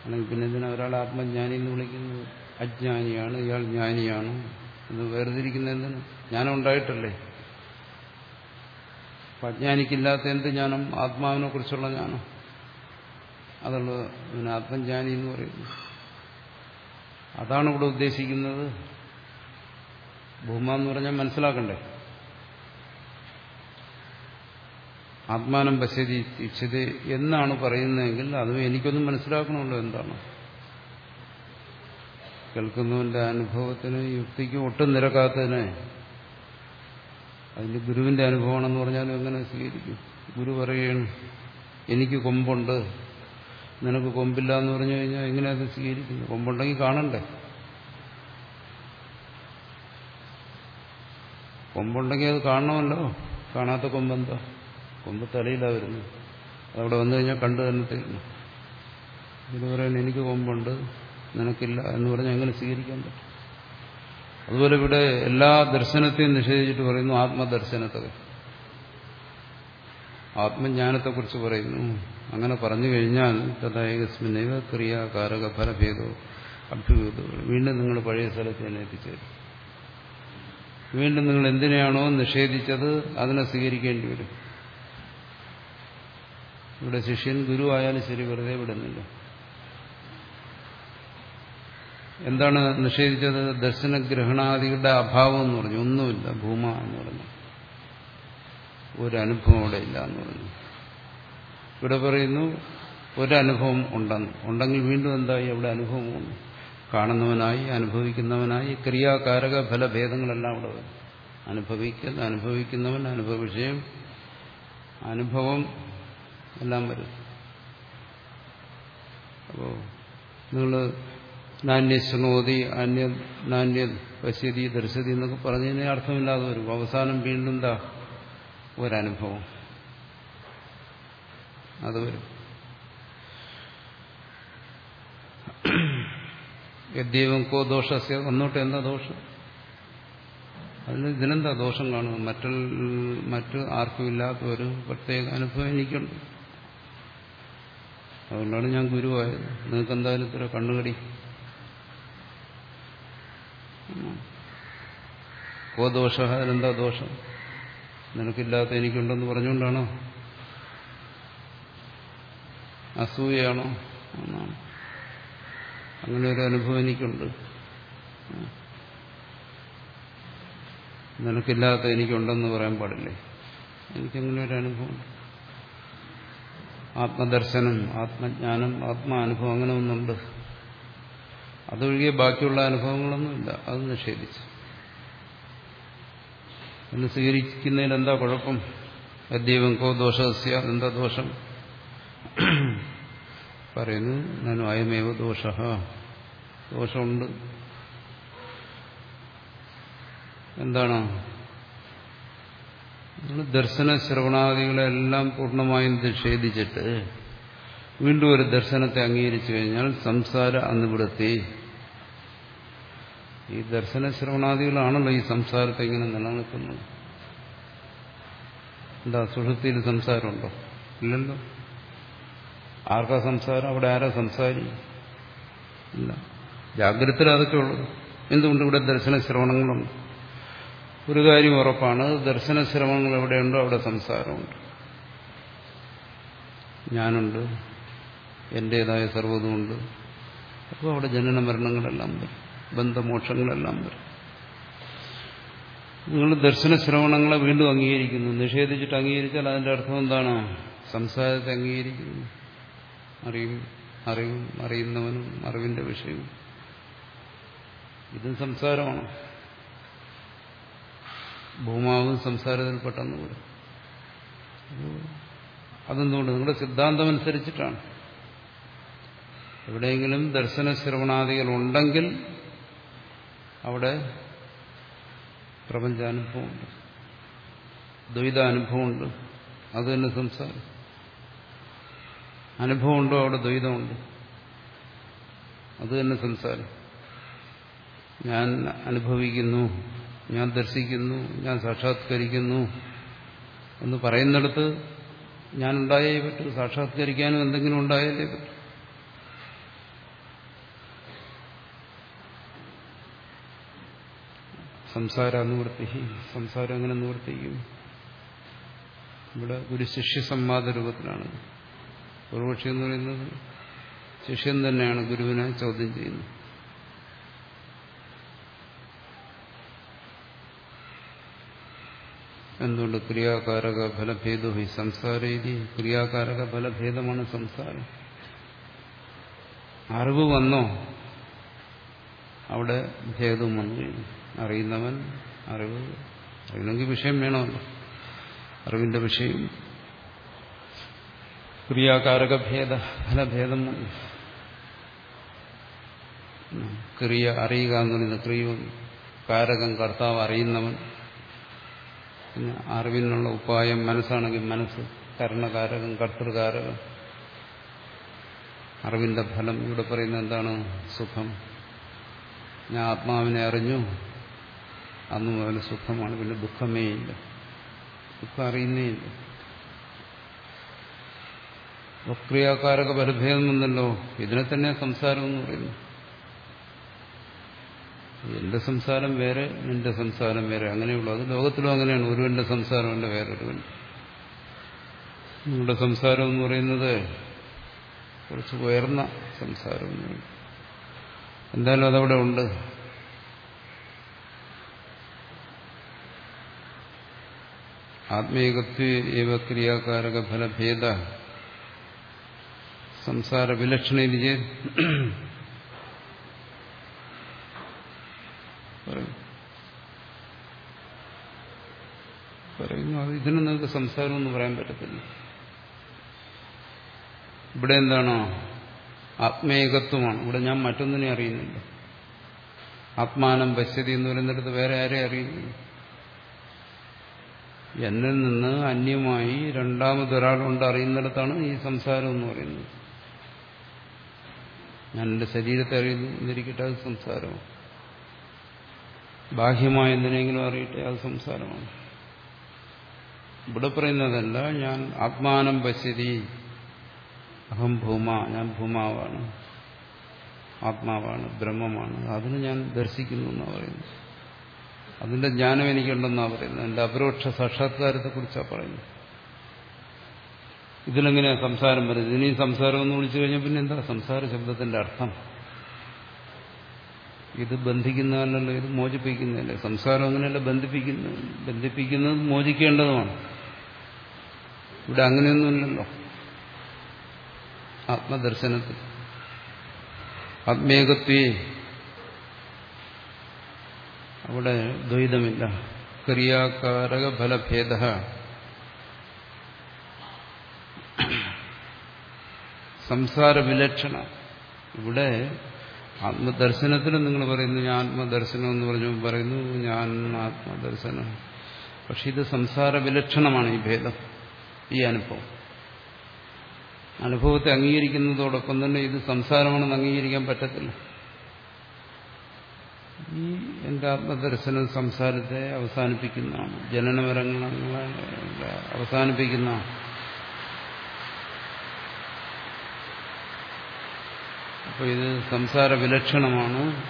അല്ലെങ്കിൽ പിന്നെ എന്തിനാ ഒരാൾ ആത്മജ്ഞാനി എന്ന് വിളിക്കുന്നു? അജ്ഞാനിയാണ് ഇയാൾ ജ്ഞാനിയാണ്. എന്ന് വേർതിരിക്കുന്ന എന്തിന്? ജ്ഞാനം ഉണ്ടായിട്ടല്ലേ? അജ്ഞാനിക്കില്ലാത്ത എന്ത് ജ്ഞാനം? ആത്മാവിനെ കുറിച്ചുള്ള ജ്ഞാനം. അതുള്ള ഇവന് ആത്മജ്ഞാനി എന്ന് പറയുന്നു. അതാണ് ഇവിടെ ഉദ്ദേശിക്കുന്നത്. ഭൂമ എന്ന് പറഞ്ഞാൽ മനസ്സിലാക്കണ്ടേ? ആത്മാനം പശ്യതി ഇച്ഛത് എന്നാണ് പറയുന്നതെങ്കിൽ അതും എനിക്കൊന്നും മനസ്സിലാക്കണമല്ലോ എന്താണ്? കേൾക്കുന്നവന്റെ അനുഭവത്തിന് യുക്തിക്ക് ഒട്ടും നിരക്കാത്തതിനെ അതിന്റെ ഗുരുവിന്റെ അനുഭവമാണെന്ന് പറഞ്ഞാലും എങ്ങനെ സ്വീകരിക്കും. ഗുരു പറയുകയാണ് എനിക്ക് കൊമ്പുണ്ട്. നിനക്ക് കൊമ്പില്ല എന്ന് പറഞ്ഞു കഴിഞ്ഞാൽ എങ്ങനെ അത് സ്വീകരിക്കുന്നു കൊമ്പുണ്ടെങ്കിൽ കാണണ്ടേ? കൊമ്പുണ്ടെങ്കിൽ അത് കാണണമല്ലോ. കാണാത്ത കൊമ്പെന്താ? കൊമ്പ് തലയിലാ വരുന്നു അവിടെ വന്നു കഴിഞ്ഞാൽ കണ്ടു തന്നെ തീരുന്നു ഇത് പറയാൻ എനിക്ക് കൊമ്പുണ്ട് നിനക്കില്ല എന്ന് പറഞ്ഞാൽ എങ്ങനെ സ്വീകരിക്കാൻ പറ്റും. അതുപോലെ ഇവിടെ എല്ലാ ദർശനത്തെയും നിഷേധിച്ചിട്ട് പറയുന്നു ആത്മദർശനത്തെ ആത്മജ്ഞാനത്തെക്കുറിച്ച് പറയുന്നു. അങ്ങനെ പറഞ്ഞു കഴിഞ്ഞാൽ തഥായകസ്മിനൈവ ക്രിയാകാരക ഫലഭേദോ അഭ്യുഗതോ വീണ്ടും നിങ്ങൾ പഴയ സ്ഥലത്ത് തന്നെ എത്തിച്ചേരും വീണ്ടും നിങ്ങൾ എന്തിനെയാണോ നിഷേധിച്ചത് അതിനെ സ്വീകരിക്കേണ്ടി വരും. ഇവിടെ ശിഷ്യൻ ഗുരു ആയാലും ശരി വെറുതെ വിടുന്നില്ല. എന്താണ് നിഷേധിച്ചത്? ദർശനഗ്രഹണാദികളുടെ അഭാവം എന്ന് പറഞ്ഞു. ഒന്നുമില്ല. ഭൂമ എന്ന് പറഞ്ഞു. ഒരനുഭവം അവിടെ ഇല്ല എന്ന് പറഞ്ഞു. ഇവിടെ പറയുന്നു ഒരനുഭവം ഉണ്ടെന്ന്. ഉണ്ടെങ്കിൽ വീണ്ടും എന്തായി? അവിടെ അനുഭവം കാണുന്നവനായി അനുഭവിക്കുന്നവനായി ക്രിയാകാരക ഫലഭേദങ്ങളെല്ലാം അവിടെ വരും അനുഭവിക്കുന്ന അനുഭവിക്കുന്നവൻ അനുഭവ വിഷയം അനുഭവം എല്ലാം വരും. അപ്പോ നിങ്ങൾ നാന്യ ശൃണോതി അന്യ നാന്യ പശ്യതി ദർശതി എന്നൊക്കെ പറഞ്ഞതിന് അർത്ഥമില്ലാതെ വരും. അവസാനം വീണ്ടും എന്താ? ഒരനുഭവം. അത് വരും. യദ്യവും കോ ദോഷസ്യ ഒന്നോട്ട് എന്താ ദോഷം? അതിന് ഇതിനെന്താ ദോഷം കാണും മറ്റു മറ്റ് ആർക്കും ഇല്ലാത്ത ഒരു പ്രത്യേക അനുഭവം എനിക്കുണ്ട്. അതുകൊണ്ടാണ് ഞാൻ ഗുരുവായത്. നിങ്ങൾക്ക് എന്തായാലും ഇത്ര കണ്ണുകടി. കോ ദോഷ അതിനെന്താ ദോഷം? നിനക്കില്ലാത്ത എനിക്കുണ്ടെന്ന് പറഞ്ഞുകൊണ്ടാണോ? അസൂയാണോ എന്നാണ് അങ്ങനെ ഒരു അനുഭവം എനിക്കുണ്ട്. നിനക്കില്ലാത്ത എനിക്കുണ്ടെന്ന് പറയാൻ പാടില്ലേ? എനിക്കങ്ങനെ ഒരു അനുഭവം. ആത്മദർശനം ആത്മജ്ഞാനം ആത്മാനുഭവം അങ്ങനെ ഒന്നുണ്ട്. അതൊഴികെ ബാക്കിയുള്ള അനുഭവങ്ങളൊന്നുമില്ല. അത് നിഷേധിച്ചു. എന്ന് സ്വീകരിക്കുന്നതിൽ എന്താ കുഴപ്പം? അദ്യവം കോ ദോഷസ്യ എന്താ ദോഷം? പറയുന്നു ഞാൻ അയമേവ ദോഷ. ദോഷമുണ്ട്. എന്താണ്? ദർശന ശ്രവണാദികളെല്ലാം പൂർണമായും നിഷേധിച്ചിട്ട് വീണ്ടും ഒരു ദർശനത്തെ അംഗീകരിച്ചു കഴിഞ്ഞാൽ സംസാര അന്നുപിടുത്തി ഈ ദർശന ശ്രവണാദികളാണല്ലോ ഈ സംസാരത്തെ ഇങ്ങനെ നിലനിൽക്കുന്നത്. എന്താ സുഷുപ്തിയിൽ സംസാരമുണ്ടോ? ഇല്ലല്ലോ. ആർക്കാ സംസാരം? അവിടെ ആരാ സംസാരി? ഇല്ല. ജാഗ്രത അതൊക്കെ ഉള്ളു. എന്തുകൊണ്ട് ഇവിടെ ദർശന ശ്രവണങ്ങളുണ്ട്? ഒരു കാര്യം ഉറപ്പാണ്. ദർശന ശ്രവണങ്ങൾ എവിടെയുണ്ടോ അവിടെ സംസാരമുണ്ട്. ഞാനുണ്ട്. എന്റേതായ സർവതുമുണ്ട്. അപ്പോൾ അവിടെ ജനന മരണങ്ങളെല്ലാം വരും. ബന്ധമോക്ഷങ്ങളെല്ലാം വരും. നിങ്ങൾ ദർശന ശ്രവണങ്ങളെ വീണ്ടും അംഗീകരിക്കുന്നു. നിഷേധിച്ചിട്ട് അംഗീകരിച്ചാൽ അതിന്റെ അർത്ഥം എന്താണ്? സംസാരത്തെ അംഗീകരിക്കുന്നു. അറിയും അറിവും അറിയുന്നവനും അറിവിന്റെ വിഷയവും ഇതും സംസാരമാണ്. ഭൂമാവും സംസാരത്തിൽ പെട്ടെന്ന് വരും. അതെന്തുകൊണ്ട്? നിങ്ങളുടെ സിദ്ധാന്തം അനുസരിച്ചിട്ടാണ്. എവിടെയെങ്കിലും ദർശന ശ്രവണാദികൾ ഉണ്ടെങ്കിൽ അവിടെ പ്രപഞ്ചാനുഭവമുണ്ട്. ദ്വൈതാനുഭവമുണ്ട്. അത് തന്നെ സംസാരം. അനുഭവമുണ്ടോ അവിടെ ദ്വൈതമുണ്ട്? അത് തന്നെ സംസാരം. ഞാൻ അനുഭവിക്കുന്നു ഞാൻ ദർശിക്കുന്നു ഞാൻ സാക്ഷാത്കരിക്കുന്നു എന്ന് പറയുന്നിടത്ത് ഞാനുണ്ടായേ പറ്റൂ. സാക്ഷാത്കരിക്കാനും എന്തെങ്കിലും ഉണ്ടായാലേ പറ്റൂ. സംസാര അനുവർത്തി സംസാരം എങ്ങനെ നിവർത്തിക്കും. ഇവിടെ ഒരു ശിഷ്യ സംവാദ രൂപത്തിലാണ്. പൂർവക്ഷി എന്ന് പറയുന്നത് ശിഷ്യൻ തന്നെയാണ് ഗുരുവിനെ ചോദ്യം ചെയ്യുന്നത്. എന്തുകൊണ്ട് ക്രിയാകാരക ഫലഭേദോ ഈ സംസാരീതി ക്രിയാകാരക ഫലഭേദമാണ് സംസാരം. അറിവ് വന്നോ? അവിടെ ഭേദം വന്നു. കഴിഞ്ഞു അറിയുന്നവൻ അറിവ് അറിയണമെങ്കിൽ വിഷയം വേണമല്ലോ. അറിവിന്റെ വിഷയം. ക്രിയാകാരക ഭേദ ഫലഭേദം വന്നു. ക്രിയ അറിയുക എന്ന് പറയുന്നത് ക്രിയവും കാരകം കർത്താവ് അറിയുന്നവൻ. പിന്നെ അറിവിനുള്ള ഉപായം മനസ്സാണെങ്കിൽ മനസ്സ് കരണകാരകം കർത്തൃകാരകം. അറിവിന്റെ ഫലം ഇവിടെ പറയുന്നത് എന്താണ്? സുഖം. ഞാൻ ആത്മാവിനെ അറിഞ്ഞു. അന്ന് മുതൽ സുഖമാണ് പിന്നെ ദുഃഖമേ ഇല്ല. ദുഃഖം അറിയുന്നേ ഇല്ല. വക്രിയാകാരക പരിഭേദം ഇതിനെ തന്നെ സംസാരം എന്ന് പറയുന്നു. എന്റെ സംസാരം വേറെ നിന്റെ സംസാരം വേറെ. അങ്ങനെയുള്ളൂ. അത് ലോകത്തിലും അങ്ങനെയാണ്. ഒരുവന്റെ സംസാരമല്ല വേറൊരുവൻ. നിങ്ങളുടെ സംസാരം എന്ന് പറയുന്നത് കുറച്ച് ഉയർന്ന സംസാരം എന്തായാലും അതവിടെ ഉണ്ട്. ആത്മീകത്വ ക്രിയാകാരക ഫലഭേദ സംസാര വിലക്ഷണ പറയുന്നു അത് ഇതിന് നിങ്ങൾക്ക് സംസാരമൊന്നും പറയാൻ പറ്റത്തില്ല. ഇവിടെ എന്താണോ? ആത്മേകത്വമാണ്. ഇവിടെ ഞാൻ മറ്റൊന്നിനെ അറിയുന്നില്ല. ആത്മാനം പശ്യതി എന്ന് പറയുന്നിടത്ത് വേറെ ആരെ അറിയുന്നില്ല. എന്നിൽ നിന്ന് അന്യമായി രണ്ടാമതൊരാളുണ്ട് അറിയുന്നിടത്താണ് ഈ സംസാരം എന്ന് പറയുന്നത്. ഞാൻ എന്റെ ശരീരത്തെ അറിയുന്നു എന്നിരിക്കട്ടെ അത് സംസാരമാണ്. ബാഹ്യമായ എന്തിനെങ്കിലും അറിയട്ടെ അത് സംസാരമാണ്. ഇവിടെ പറയുന്നതല്ല ഞാൻ ആത്മാനം പശ്യതി. അഹം ഭൂമ ഞാൻ ഭൂമാവാണ്. ആത്മാവാണ് ബ്രഹ്മമാണ്. അതിന് ഞാൻ ദർശിക്കുന്നു എന്നാണ് പറയുന്നത്. അതിന്റെ ജ്ഞാനം എനിക്കുണ്ടെന്നാണ് പറയുന്നത്. എന്റെ അപരോക്ഷ സാക്ഷാത്കാരത്തെക്കുറിച്ചാണ് പറയുന്നത്. ഇതിലെങ്ങനെയാ സംസാരം വരുന്നത്? ഇനി സംസാരം എന്ന് വിളിച്ചു കഴിഞ്ഞാൽ പിന്നെ എന്താ? സംസാര ശബ്ദത്തിന്റെ അർത്ഥം. ഇത് ബന്ധിക്കുന്നതല്ലല്ലോ ഇത് മോചിപ്പിക്കുന്നതല്ലേ? സംസാരം അങ്ങനെയല്ല ബന്ധിപ്പിക്കുന്നത്. ബന്ധിപ്പിക്കുന്നത് മോചിക്കേണ്ടതുമാണ്. ഇവിടെ അങ്ങനെയൊന്നുമില്ലല്ലോ. ആത്മദർശനത്തിൽ. ആത്മേകത്വേ അവിടെ ദ്വൈതമില്ല. ക്രിയാകാരക ഫലഭേദ സംസാര വിലക്ഷണ ഇവിടെ ആത്മദർശനത്തിന് നിങ്ങൾ പറയുന്നു ഞാൻ ആത്മദർശനം എന്ന് പറഞ്ഞു പറയുന്നു ഞാൻ ആത്മദർശനം. പക്ഷെ ഇത് സംസാര വിലക്ഷണമാണ് ഈ ഭേദം ഈ അനുഭവം. അനുഭവത്തെ അംഗീകരിക്കുന്നതോടൊപ്പം തന്നെ ഇത് സംസാരമാണെന്ന് അംഗീകരിക്കാൻ പറ്റത്തില്ല. ഈ എന്റെ ആത്മദർശനം സംസാരത്തെ അവസാനിപ്പിക്കുന്നതാണ്. ജനനമരങ്ങളെ അവസാനിപ്പിക്കുന്നതാണ് അപ്പോൾ ഇത് സംസാര വിലക്ഷണമാണ്.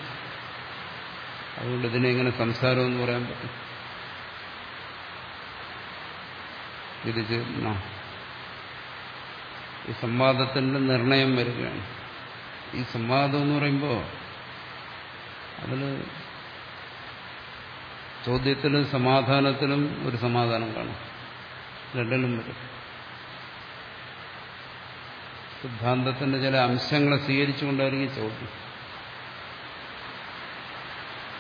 അതുകൊണ്ട് ഇതിനെ ഇങ്ങനെ സംസാരമെന്ന് പറയാൻ പറ്റും? തിരിച്ച് ഈ സംവാദത്തിന്റെ നിർണയം വരികയാണ്. ഈ സംവാദം എന്ന് പറയുമ്പോൾ അതിൽ ചോദ്യത്തിലും സമാധാനത്തിലും ഒരു സമാധാനം കാണും. രണ്ടിലും വരും. സിദ്ധാന്തത്തിന്റെ ചില അംശങ്ങളെ സ്വീകരിച്ചുകൊണ്ടായിരിക്കും ചോദ്യം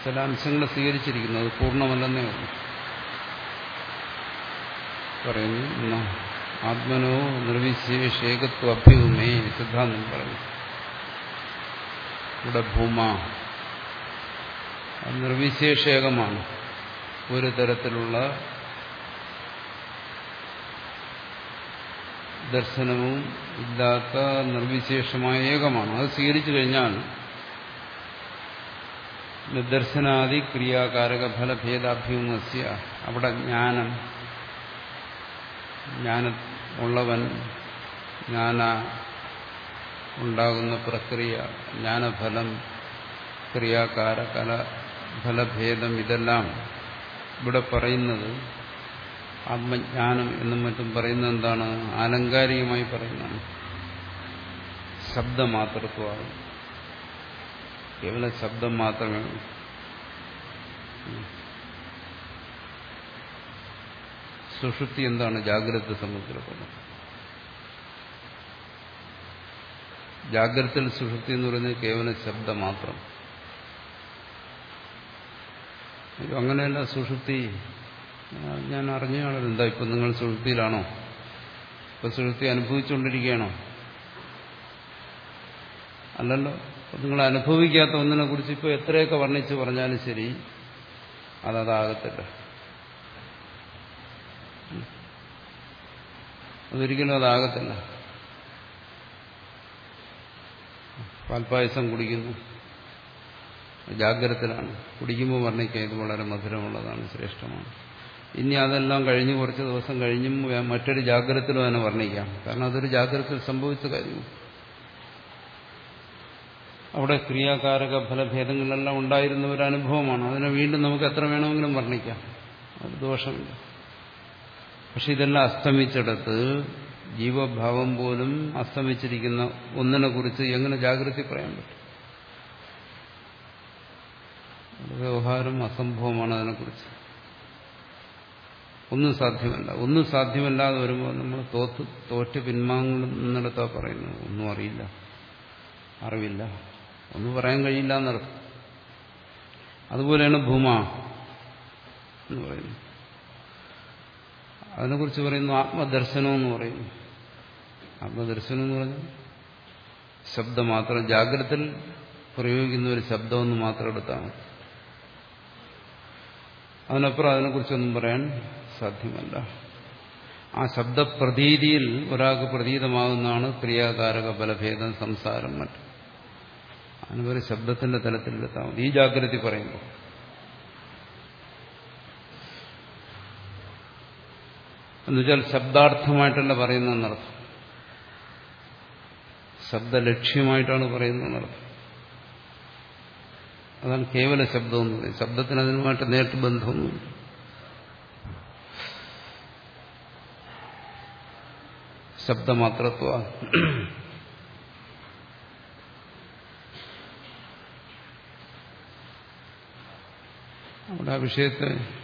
ചില അംശങ്ങളെ സ്വീകരിച്ചിരിക്കുന്നത് പൂർണമല്ലെന്നേ പറയുന്നു ആത്മനോ നിർവിശേഷേകത്വ അഭ്യുമേ സിദ്ധാന്തം പറഞ്ഞു ഇവിടെ ഭൂമ നിർവിശേഷേകമാണ്. ഒരു തരത്തിലുള്ള ദർശനവും ഇല്ലാത്ത നിർവിശേഷമായ ഏകമാണ്. അത് സ്വീകരിച്ചു കഴിഞ്ഞാൽ നിദർശനാദി ക്രിയാകാരക ഫലഭേദാഭ്യൂമസ്യ അവിടെ ജ്ഞാനം ജ്ഞാന ഉള്ളവൻ ജ്ഞാന ഉണ്ടാകുന്ന പ്രക്രിയ ജ്ഞാനഫലം ക്രിയാകാര കല ഫലഭേദം ഇതെല്ലാം ഇവിടെ പറയുന്നത് ആത്മജ്ഞാനം എന്നും മറ്റും പറയുന്നത് എന്താണ്? ആലങ്കാരികമായി പറയുന്നതാണ്. ശബ്ദമാത്രത്വമാണ്. കേവലം ശബ്ദം മാത്രമേ ഉള്ളൂ സുഷുപ്തി എന്താണ്? ജാഗ്രത സംബന്ധിച്ചിടത്തോളം ജാഗ്രതയിൽ സുഷുപ്തി എന്ന് പറയുന്നത് കേവല ശബ്ദം മാത്രം. അങ്ങനെയല്ല സുഷുപ്തി. ഞാൻ അറിഞ്ഞ ആളത് എന്താ ഇപ്പം നിങ്ങൾ സുഷുപ്തിയിലാണോ? ഇപ്പൊ സുഷുപ്തി അനുഭവിച്ചുകൊണ്ടിരിക്കുകയാണോ? അല്ലല്ലോ. നിങ്ങൾ അനുഭവിക്കാത്ത ഒന്നിനെ കുറിച്ച് ഇപ്പോൾ എത്രയൊക്കെ വർണിച്ച് പറഞ്ഞാലും ശരി അതതാകത്തില്ല അതൊരിക്കലും അതാകത്തില്ല. പാൽപ്പായസം കുടിക്കുന്നു. ജാഗ്രതത്തിലാണ്. കുടിക്കുമ്പോൾ വർണിക്കുക ഇത് വളരെ മധുരമുള്ളതാണ് ശ്രേഷ്ഠമാണ്. ഇനി അതെല്ലാം കഴിഞ്ഞ് കുറച്ച് ദിവസം കഴിഞ്ഞും മറ്റൊരു ജാഗ്രതത്തിലും അതിനെ വർണിക്കാം. കാരണം അതൊരു ജാഗ്രതയിൽ സംഭവിച്ച കാര്യമാണ്. അവിടെ ക്രിയാകാരക ഫലഭേദങ്ങളെല്ലാം ഉണ്ടായിരുന്ന ഒരു അനുഭവമാണ്. അതിനെ വീണ്ടും നമുക്ക് എത്ര വേണമെങ്കിലും വർണിക്കാം. അത് ദോഷമില്ല. പക്ഷെ ഇതെല്ലാം അസ്തമിച്ചിടത്ത് ജീവഭാവം പോലും അസ്തമിച്ചിരിക്കുന്ന ഒന്നിനെ കുറിച്ച് എങ്ങനെ ജാഗ്രത പറയാൻ പറ്റും? വ്യവഹാരം അസംഭവമാണ് അതിനെക്കുറിച്ച്. ഒന്നും സാധ്യമല്ല. ഒന്നും സാധ്യമല്ലാതെ വരുമ്പോൾ നമ്മൾ തോത്ത് തോറ്റ് പിന്മാങ്ങുന്നിടത്താ പറയുന്നത്. ഒന്നും അറിയില്ല. അറിവില്ല. ഒന്നും പറയാൻ കഴിയില്ല എന്നർത്ഥം. അതുപോലെയാണ് ഭൂമ എന്ന് പറയുന്നത്. അതിനെക്കുറിച്ച് പറയുന്നു ആത്മദർശനം എന്ന് പറയുന്നു. ആത്മദർശനം എന്ന് പറഞ്ഞാൽ ശബ്ദം മാത്രം ജാഗ്രതയിൽ പ്രയോഗിക്കുന്ന ഒരു ശബ്ദമെന്ന് മാത്രം എടുത്താൽ മതി. അതിനപ്പുറം അതിനെക്കുറിച്ചൊന്നും പറയാൻ സാധ്യമല്ല. ആ ശബ്ദപ്രതീതിയിൽ ഒരാൾക്ക് പ്രതീതമാകുന്നതാണ് ക്രിയാകാരക ബലഭേദം സംസാരം മറ്റും. അതിനൊരു ശബ്ദത്തിന്റെ തലത്തിലെത്താൻ മതി. ഈ ജാഗ്രത പറയുമ്പോൾ. എന്നുവെച്ചാൽ ശബ്ദാർത്ഥമായിട്ടല്ല പറയുന്നതെന്നർത്ഥം ശബ്ദലക്ഷ്യമായിട്ടാണ് പറയുന്നതെന്നർത്ഥം അതാണ് കേവല ശബ്ദം എന്ന് ശബ്ദത്തിന് അതിനുമായിട്ട് നേരിട്ട് ബന്ധമൊന്നുമില്ല. ശബ്ദമാത്രത്വ. അവിടെ ആ വിഷയത്തെ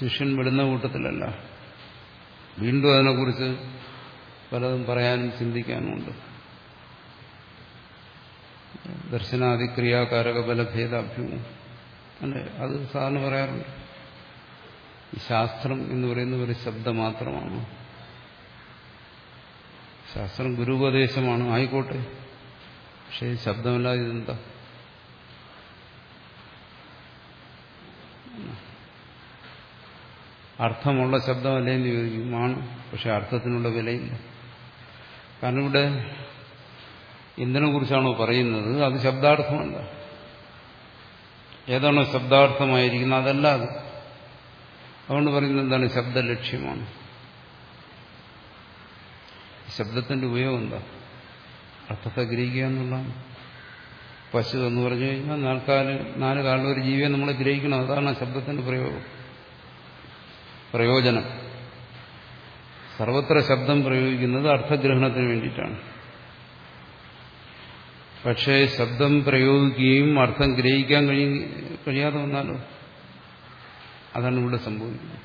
ശിഷ്യൻ വിടുന്ന കൂട്ടത്തിലല്ല. വീണ്ടും അതിനെക്കുറിച്ച് പലതും പറയാനും ചിന്തിക്കാനുമുണ്ട് ദർശനാദി ക്രിയാകാരക ബലഭേദാഭ്യവും അല്ലെ? അത് സാധാരണ പറയാറുണ്ട്. ഈ ശാസ്ത്രം എന്ന് പറയുന്ന ഒരു ശബ്ദം മാത്രമാണ്. ശാസ്ത്രം ഗുരുപദേശമാണ്. ആയിക്കോട്ടെ. പക്ഷേ ശബ്ദമല്ലാതെ ഇതെന്താ? അർത്ഥമുള്ള ശബ്ദമല്ലേ എന്ന് ചോദിക്കും ആണ് പക്ഷെ അർത്ഥത്തിനുള്ള വിലയില്ല. കാരണം ഇവിടെ എന്തിനെ കുറിച്ചാണോ പറയുന്നത്? അത് ശബ്ദാർത്ഥമല്ല. ഏതാണോ ശബ്ദാർത്ഥമായിരിക്കുന്നത് അതല്ല അത്. അതുകൊണ്ട് പറയുന്നത് എന്താണ്? ശബ്ദലക്ഷ്യമാണ്. ശബ്ദത്തിന്റെ ഉപയോഗം എന്താ? അർത്ഥത്തെ ഗ്രഹിക്കുക എന്നുള്ളതാണ്. പശു എന്ന് പറഞ്ഞു കഴിഞ്ഞാൽ നാൽക്കാൽ നാല് കാലിലൊരു ജീവിയെ നമ്മൾ ഗ്രഹിക്കണം. അതാണ് ശബ്ദത്തിന്റെ പ്രയോഗം. പ്രയോജനം. സർവത്ര ശബ്ദം പ്രയോഗിക്കുന്നത് അർത്ഥഗ്രഹണത്തിന് വേണ്ടിയിട്ടാണ്. പക്ഷേ ശബ്ദം പ്രയോഗിക്കുകയും അർത്ഥം ഗ്രഹിക്കാൻ കഴിയ കഴിയാതെ വന്നാലോ? അതാണ് ഇവിടെ സംഭവിക്കുന്നത്.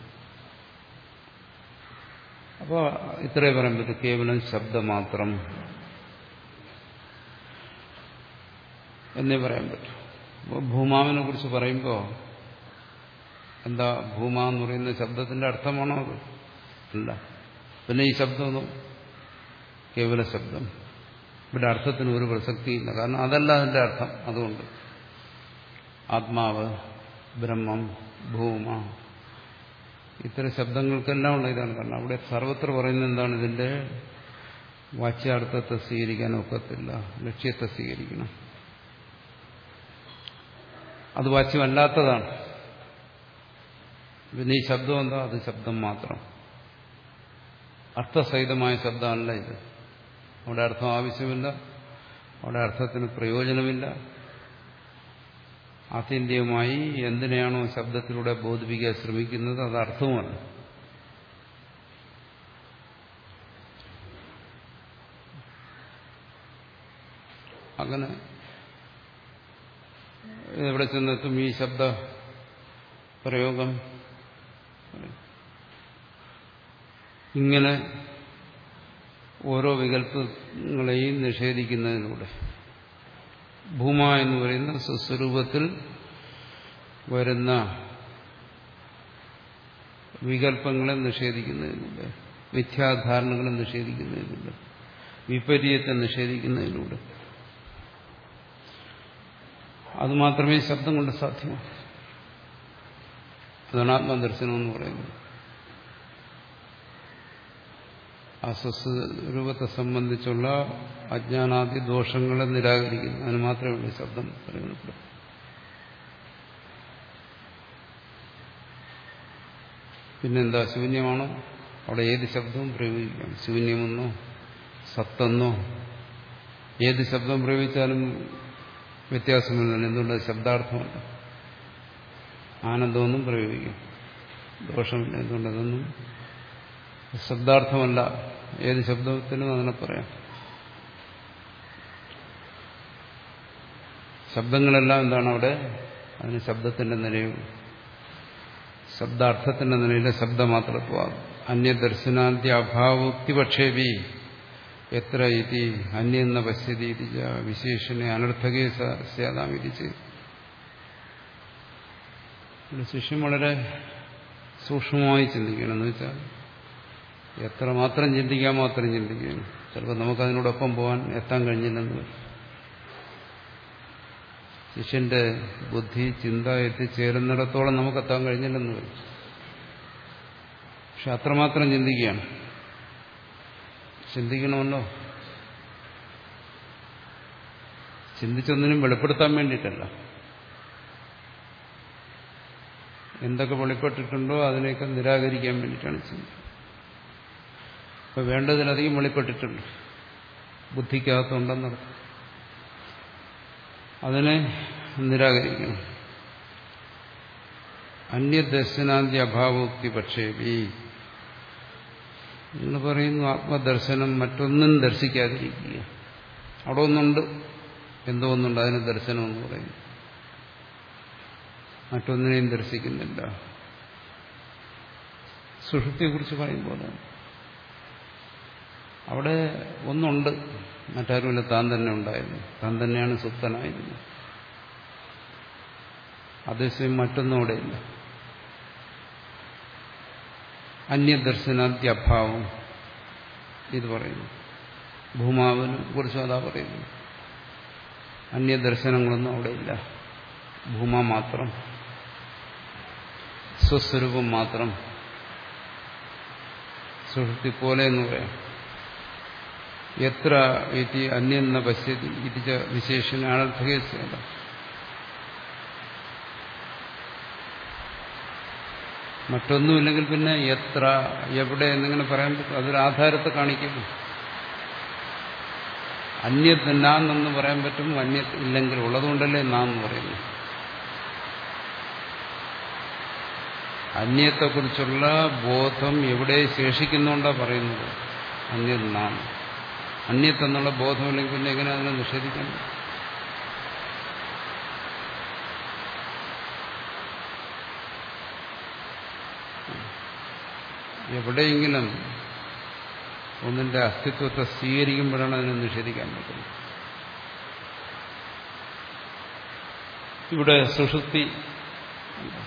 അപ്പോൾ ഇത്രേ പറയാൻ പറ്റും. കേവലം ശബ്ദം മാത്രം എന്നേ പറയാൻ പറ്റും. ഭൂമാവിനെ കുറിച്ച് പറയുമ്പോൾ എന്താ ഭൂമ എന്ന് പറയുന്ന ശബ്ദത്തിന്റെ അർത്ഥമാണോ അത്? അല്ല. പിന്നെ ഈ ശബ്ദമൊന്നും കേവല ശബ്ദം. ഇവിടെ അർത്ഥത്തിന് ഒരു പ്രസക്തിയില്ല. കാരണം അതല്ല അതിന്റെ അർത്ഥം. അതുകൊണ്ട് ആത്മാവ് ബ്രഹ്മം ഭൂമ ഇത്തരം ശബ്ദങ്ങൾക്കെല്ലാം ഉള്ള ഇതാണ് കാരണം അവിടെ സർവത്ര പറയുന്നത് എന്താണ്? ഇതിന്റെ വാച്യാർത്ഥത്തെ സ്വീകരിക്കാൻ ഒക്കത്തില്ല. ലക്ഷ്യത്തെ സ്വീകരിക്കണം. അത് വാച്യമല്ലാത്തതാണ്. പിന്നെ ഈ ശബ്ദം എന്താ? അത് ശബ്ദം മാത്രം. അർത്ഥസഹിതമായ ശബ്ദമല്ല ഇത്. അവിടെ അർത്ഥം ആവശ്യമില്ല. അവിടെ അർത്ഥത്തിന് പ്രയോജനമില്ല. ആത്യന്തികമായി എന്തിനെയാണോ ശബ്ദത്തിലൂടെ ബോധിപ്പിക്കാൻ ശ്രമിക്കുന്നത്? അത് അർത്ഥവുമല്ല. അങ്ങനെ എവിടെ ചെന്നെത്തും ഈ ശബ്ദ പ്രയോഗം ഇങ്ങനെ ഓരോ വികല്പങ്ങളെയും നിഷേധിക്കുന്നതിലൂടെ. ഭൂമ എന്ന് പറയുന്ന സ്വസ്വരൂപത്തിൽ വരുന്ന വികല്പങ്ങളെ നിഷേധിക്കുന്നതിലൂടെ മിഥ്യാധാരണകളെ നിഷേധിക്കുന്നതിലൂടെ വിപരീയത്തെ നിഷേധിക്കുന്നതിലൂടെ. അതുമാത്രമേ ശബ്ദം കൊണ്ട് സാധ്യമാകൂ. അതാണ് ആത്മദർശനം എന്ന് പറയുന്നത്. ആ സ്വസ്വരൂപത്തെ സംബന്ധിച്ചുള്ള അജ്ഞാനാദി ദോഷങ്ങളെ നിരാകരിക്കുന്നു. അതിന് മാത്രമേ ഉള്ളൂ ശബ്ദം പ്രയോജനപ്പെടും പിന്നെന്താ? ശൂന്യമാണോ? അവിടെ ഏത് ശബ്ദവും പ്രയോഗിക്കാം. ശൂന്യമെന്നോ? സത്തെന്നോ? ഏത് ശബ്ദം പ്രയോഗിച്ചാലും വ്യത്യാസമൊന്നുമില്ല എന്തുകൊണ്ട്? ശബ്ദാർത്ഥമല്ല. ആനന്ദമൊന്നും പ്രയോഗിക്കും ദോഷമില്ല എന്തുകൊണ്ട്? അതൊന്നും ശബ്ദാർത്ഥമല്ല. ഏത് ശബ്ദത്തിനും അങ്ങനെ പറയാം. ശബ്ദങ്ങളെല്ലാം എന്താണ് അവിടെ? അതിന് ശബ്ദത്തിന്റെ നിലയും ശബ്ദാർത്ഥത്തിന്റെ നിലയിലെ ശബ്ദമാത്രത്വ അന്യദർശനാന്ത്യ അഭാവോക്തിപക്ഷേപി എത്ര ഇതി അന്യെന്ന പശ്യതി വിശേഷനെ അനർത്ഥകേ സ്യാതാം വിധിച്ച് ശിഷ്യം വളരെ സൂക്ഷ്മമായി ചിന്തിക്കണം എന്ന് വെച്ചാൽ എത്ര മാത്രം ചിന്തിക്കാൻ മാത്രം ചിന്തിക്കണം ചിലപ്പോൾ നമുക്കതിനോടൊപ്പം പോകാൻ എത്താൻ കഴിഞ്ഞില്ലെന്ന് ശിഷ്യന്റെ ബുദ്ധി ചിന്ത എത്തിച്ചേരുന്നിടത്തോളം നമുക്കെത്താൻ കഴിഞ്ഞില്ലെന്ന് വരും. പക്ഷെ അത്രമാത്രം ചിന്തിക്കുകയാണ്. ചിന്തിക്കണമല്ലോ. ചിന്തിച്ചൊന്നിനും വെളിപ്പെടുത്താൻ വേണ്ടിയിട്ടല്ല. എന്തൊക്കെ വെളിപ്പെട്ടിട്ടുണ്ടോ അതിനെയൊക്കെ നിരാകരിക്കാൻ വേണ്ടിയിട്ടാണ് ചിന്ത ഇപ്പൊ വേണ്ടതിലധികം വെളിപ്പെട്ടിട്ടുണ്ട്. ബുദ്ധിക്കകത്തുണ്ടെന്നർത്ഥം അതിനെ നിരാകരിക്കണം. അന്യദർശനാന്തി അഭാവോക്തി പക്ഷേപി നിങ്ങൾ പറയുന്നു ആത്മദർശനം മറ്റൊന്നും ദർശിക്കാതിരിക്കുക. അവിടെ ഒന്നുണ്ട് എന്തോ ഒന്നുണ്ട് അതിന് ദർശനം എന്ന് പറയുന്നു. മറ്റൊന്നിനെയും ദർശിക്കുന്നില്ല. സുഷുപ്തിയെക്കുറിച്ച് പറയുമ്പോൾ അവിടെ ഒന്നുണ്ട്. മറ്റാരുമില്ല താൻ തന്നെ ഉണ്ടായിരുന്നു. താൻ തന്നെയാണ് സുപ്തനായിരുന്നു അതേസമയം മറ്റൊന്നും അവിടെയില്ല അന്യദർശനാദ്യഭാവം ഇത് പറയുന്നു. ഭൂമാവിനെ കുറിച്ച് അതാ പറയുന്നു. അന്യദർശനങ്ങളൊന്നും ഇല്ല. ഭൂമ മാത്രം. സ്വസ്വരൂപം മാത്രം സുഹൃത്തി പോലെ എന്ന് പറയാം. എത്ര ഇതി അന്യെന്ന പശ്യതി ഇത് വിശേഷണ അനർത്ഥകേസ്യല്ല മറ്റൊന്നുമില്ലെങ്കിൽ പിന്നെ എത്ര എവിടെ എന്നിങ്ങനെ പറയാൻ പറ്റും. അതൊരു ആധാരത്തെ കാണിക്കുന്നു. അന്യത് പറയാൻ പറ്റും അന്യത് ഇല്ലെങ്കിൽ ഉള്ളതുകൊണ്ടല്ലേ നാം എന്ന് പറയുന്നു അന്യത്തെക്കുറിച്ചുള്ള ബോധം എവിടെ ശേഷിക്കുന്നുണ്ടോ പറയുന്നത്? അന്യത് നാം അന്യത്തെന്നുള്ള ബോധമില്ലെങ്കിൽ പിന്നെ എങ്ങനെ അതിനെ നിഷേധിക്കാൻ എവിടെയെങ്കിലും ഒന്നിന്റെ അസ്തിത്വത്തെ സ്വീകരിക്കുമ്പോഴാണ് അതിനെ നിഷേധിക്കാൻ പറ്റുന്നത്. ഇവിടെ സുഷുപ്തി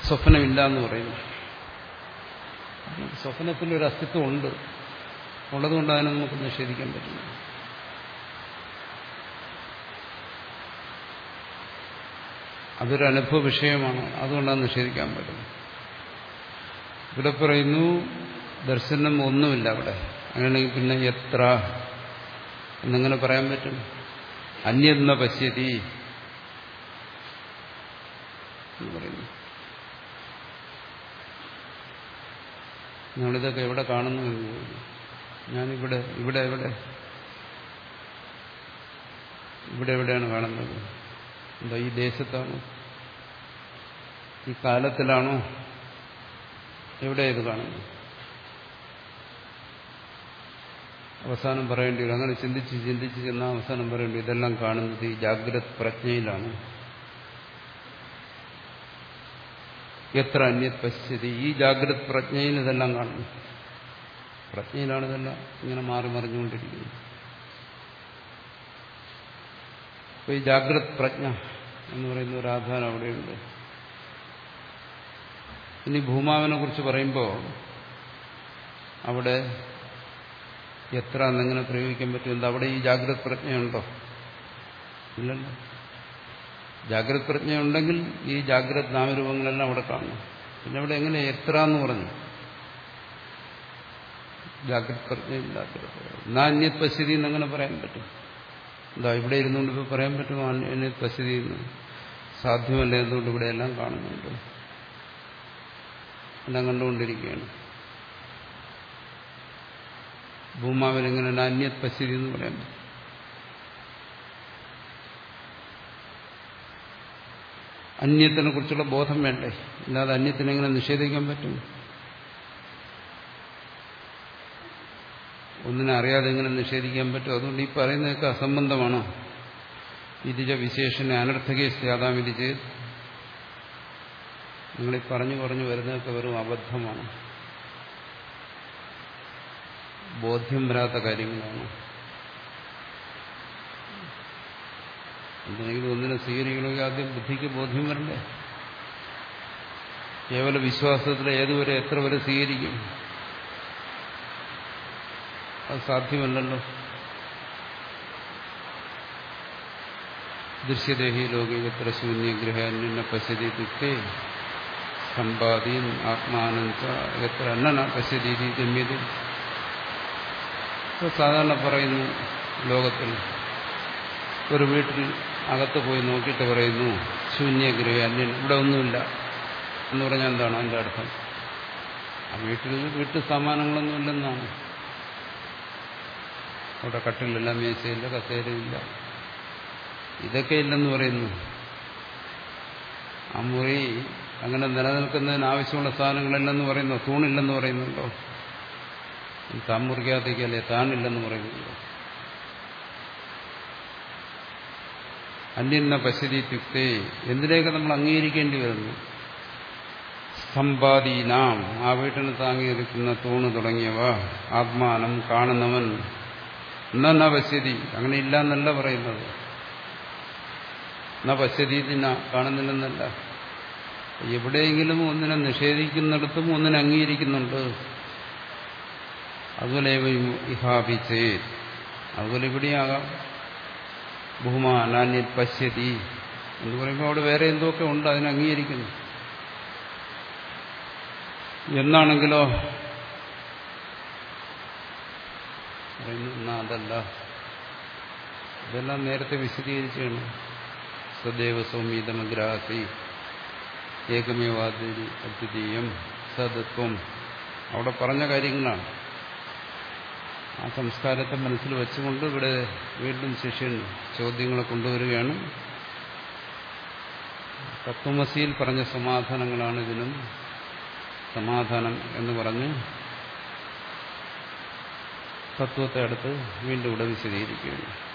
സ്വപ്നമില്ല എന്ന് പറയുന്നു. സ്വപ്നത്തിലൊരു അസ്തിത്വം ഉണ്ട് ഉള്ളതുകൊണ്ട് അതിനെ നമുക്ക് നിഷേധിക്കാൻ പറ്റില്ല അതൊരു അനുഭവ വിഷയമാണ്. അതുകൊണ്ടാണ് നിഷേധിക്കാൻ പറ്റുന്നത്. ഇവിടെ പറയുന്നു ദർശനം ഒന്നുമില്ല അവിടെ. അങ്ങനെയാണെങ്കിൽ പിന്നെ എത്ര? എന്നങ്ങനെ പറയാൻ പറ്റും. അന്യെന്ന പശ്യതി എന്ന് പറയുന്നു. നമ്മളിതൊക്കെ എവിടെ കാണുന്നു? എന്ന് ചോദിക്കും ഞാനിവിടെ ഇവിടെ എവിടെ ഇവിടെ എവിടെയാണ് കാണുന്നത്? എന്താ ഈ ദേശത്താണോ? ഈ കാലത്തിലാണോ? എവിടെ ഇത് കാണുന്നത്? അവസാനം പറയേണ്ടി വരും. അങ്ങനെ ചിന്തിച്ച് ചിന്തിച്ച് ചെന്നാൽ അവസാനം പറയേണ്ടി ഇതെല്ലാം കാണുന്നത് ഈ ജാഗ്രത പ്രജ്ഞയിലാണ്. എത്ര അന്യത് പശ്യതി ഈ ജാഗ്രത് പ്രജ്ഞയിൽ ഇതെല്ലാം കാണുന്നു. പ്രജ്ഞയിലാണ് ഇതെല്ലാം ഇങ്ങനെ മാറി മറിഞ്ഞുകൊണ്ടിരിക്കുന്നത്. അപ്പൊ ഈ ജാഗ്രത് പ്രജ്ഞ എന്ന് പറയുന്ന ഒരു ആധാരം അവിടെയുണ്ട്. ഇനി ഭൂമാവിനെ കുറിച്ച് പറയുമ്പോൾ അവിടെ എത്ര എന്നെങ്ങനെ പ്രയോഗിക്കാൻ പറ്റും? എന്താ അവിടെ ഈ ജാഗ്രത് പ്രജ്ഞയുണ്ടോ? ഇല്ലല്ലോ. ജാഗ്രത പ്രജ്ഞയുണ്ടെങ്കിൽ ഈ ജാഗ്രത് നാമരൂപങ്ങളെല്ലാം അവിടെ കാണും പിന്നെ അവിടെ എങ്ങനെ എത്ര എന്ന് പറഞ്ഞു? ജാഗ്രത് പ്രജ്ഞയില്ലാത്ത നാന്യത് പശ്യതി എന്നങ്ങനെ പറയാൻ പറ്റും. എന്താ ഇവിടെ ഇരുന്നുകൊണ്ട് ഇപ്പോൾ പറയാൻ പറ്റുമോ അന്യത് പശ്യതി എന്ന്. സാധ്യമല്ല എന്തുകൊണ്ട് ഇവിടെ എല്ലാം കാണുന്നുണ്ട്? എല്ലാം കണ്ടുകൊണ്ടിരിക്കുകയാണ്. ഭൂമാവിനെങ്ങനെ നാന്യത് പശ്യതി എന്ന് പറയാൻ പറ്റും? അന്യത്തിനെ കുറിച്ചുള്ള ബോധം വേണ്ടേ? ഇല്ലാതെ അന്യത്തിനെ എങ്ങനെ നിഷേധിക്കാൻ പറ്റും? ഒന്നിനെ അറിയാതെ എങ്ങനെ നിഷേധിക്കാൻ പറ്റും? അതുകൊണ്ട് ഈ പറയുന്നതൊക്കെ അസംബന്ധമാണോ? ഇതിജ വിശേഷനെ അനർത്ഥകേ സ്യാതാമിതി ചെയ്ത് നിങ്ങളീ പറഞ്ഞു പറഞ്ഞു വരുന്നതൊക്കെ വെറും അബദ്ധമാണ്. ബോധ്യം വരാത്ത കാര്യങ്ങളാണ്. എന്തെങ്കിലും ഒന്നിനെ സ്വീകരിക്കണമെങ്കിൽ ആദ്യം ബുദ്ധിക്ക് ബോധ്യം വരണ്ടേ? കേവല വിശ്വാസത്തിൽ ഏതുവരെ എത്ര വരെ സ്വീകരിക്കും? അത് സാധ്യമല്ലല്ലോ. ദൃശ്യദേഹി ലോകത്ര ശൂന്യഗ്രഹ അന്യന പശ്യതി തുക്കേ സമ്പാദീൻ ആത്മാനന്ദ എത്ര അന്നന പശ്യതി ഗമ്യത. സാധാരണ പറയുന്നു ലോകത്തിൽ ഒരു വീട്ടിൽ അകത്ത് പോയി നോക്കിയിട്ട് പറയുന്നു ശൂന്യഗ്രഹ അന്യൻ ഇവിടെ ഒന്നുമില്ല. എന്ന് പറഞ്ഞാൽ എന്താണ്? അതിന്റെ അർത്ഥം? വീട്ടിൽ വീട്ടു സാമാനങ്ങളൊന്നും ഇല്ലെന്നാണ്. അവിടെ കട്ടിലില്ല മേശയില്ല കസേരയില്ല. ഇതൊക്കെ ഇല്ലെന്ന് പറയുന്നു. ആ മുറി അങ്ങനെ നിലനിൽക്കുന്നതിന് ആവശ്യമുള്ള സാധനങ്ങളില്ലെന്ന് പറയുന്നു തൂണില്ലെന്ന് പറയുന്നുണ്ടോ? താൻ മുറിക്കാത്തേക്കല്ലേ താനില്ലെന്ന് പറയുന്നുണ്ടോ? അന്യന്ന പശ്യതി ത്യുക്തേ എന്തിനേക്ക് നമ്മൾ അംഗീകരിക്കേണ്ടി വരുന്നു? സ്തംഭാദീനാം ആ വീട്ടിന് താങ്ങിയിരിക്കുന്ന തൂണ് തുടങ്ങിയവ. ആത്മാനം കാണുന്നവൻ എന്ന പശ്യതി. അങ്ങനെ ഇല്ല എന്നല്ല പറയുന്നത് എന്നാ പശ്യതി കാണുന്നില്ലെന്നല്ല. എവിടെയെങ്കിലും ഒന്നിനെ നിഷേധിക്കുന്നിടത്തും ഒന്നിനെ അംഗീകരിക്കുന്നുണ്ട്. അതുപോലെ ഇഹാബിച്ചേ അതുപോലെ ഇവിടെയാകാം. ബഹുമാനാന്യ പശ്യതി എന്ന് പറയുമ്പോൾ അവിടെ വേറെ എന്തൊക്കെ ഉണ്ട് അതിനെ അംഗീകരിക്കുന്നു. എന്നാണെങ്കിലോ? അതല്ല. ഇതെല്ലാം നേരത്തെ വിശദീകരിച്ചാണ്. സദൈവ സൗമീതമഗ്രാസി ഏകമേവാദ്യ അദ്വിതീയം സദത്വം. അവിടെ പറഞ്ഞ കാര്യങ്ങളാണ്. ആ സംസ്കാരത്തെ മനസ്സിൽ വെച്ചുകൊണ്ട് ഇവിടെ വീണ്ടും ശിഷ്യൻ ചോദ്യങ്ങളെ കൊണ്ടുവരികയാണ്. തത്വമസിയിൽ പറഞ്ഞ സമാധാനങ്ങളാണ് ഇതിനും സമാധാനം എന്ന് പറഞ്ഞ് തത്വത്തെ അടുത്ത് വീണ്ടും ഇവിടെ വിശദീകരിക്കുകയാണ്.